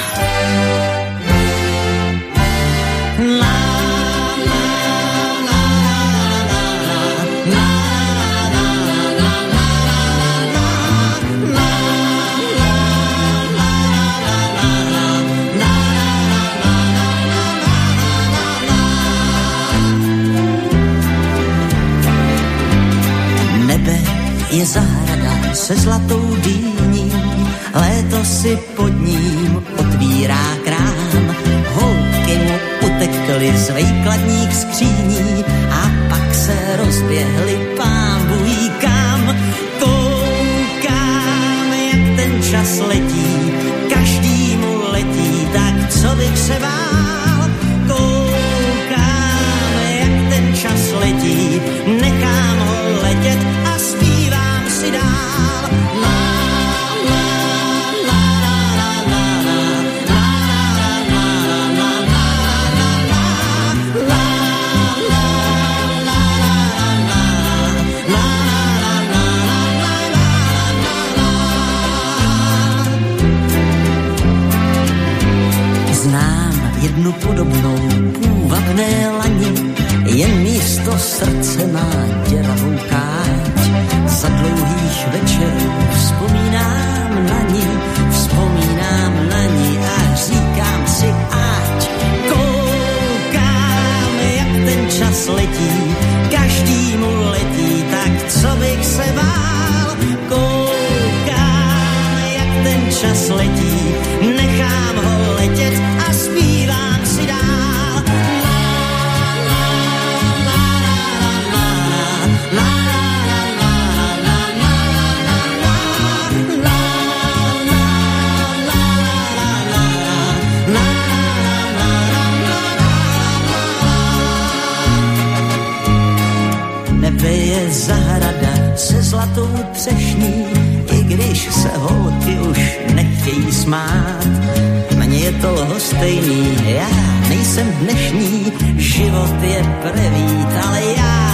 Je zahrada se zlatou dýní, léto si pod ním otvírá krám. Holky mu utekly z vejkladních skříní a pak se rozběhly pán bují kam. Koukám, jak ten čas letí, každý mu letí, tak co bych se bál. Podobnou půvabné lani, jen místo srdce má děravou káť. Za dlouhých večerů vzpomínám na ní, vzpomínám na ní a říkám si ať. Koukám, jak ten čas letí, každý mu letí, tak co bych se bál. Koukám, jak ten čas letí, nechám ho letět je zahrada se zlatou třešní, i když se holky už nechtějí smát. Mně je to lhostejný, já nejsem dnešní, život je prevít, ale já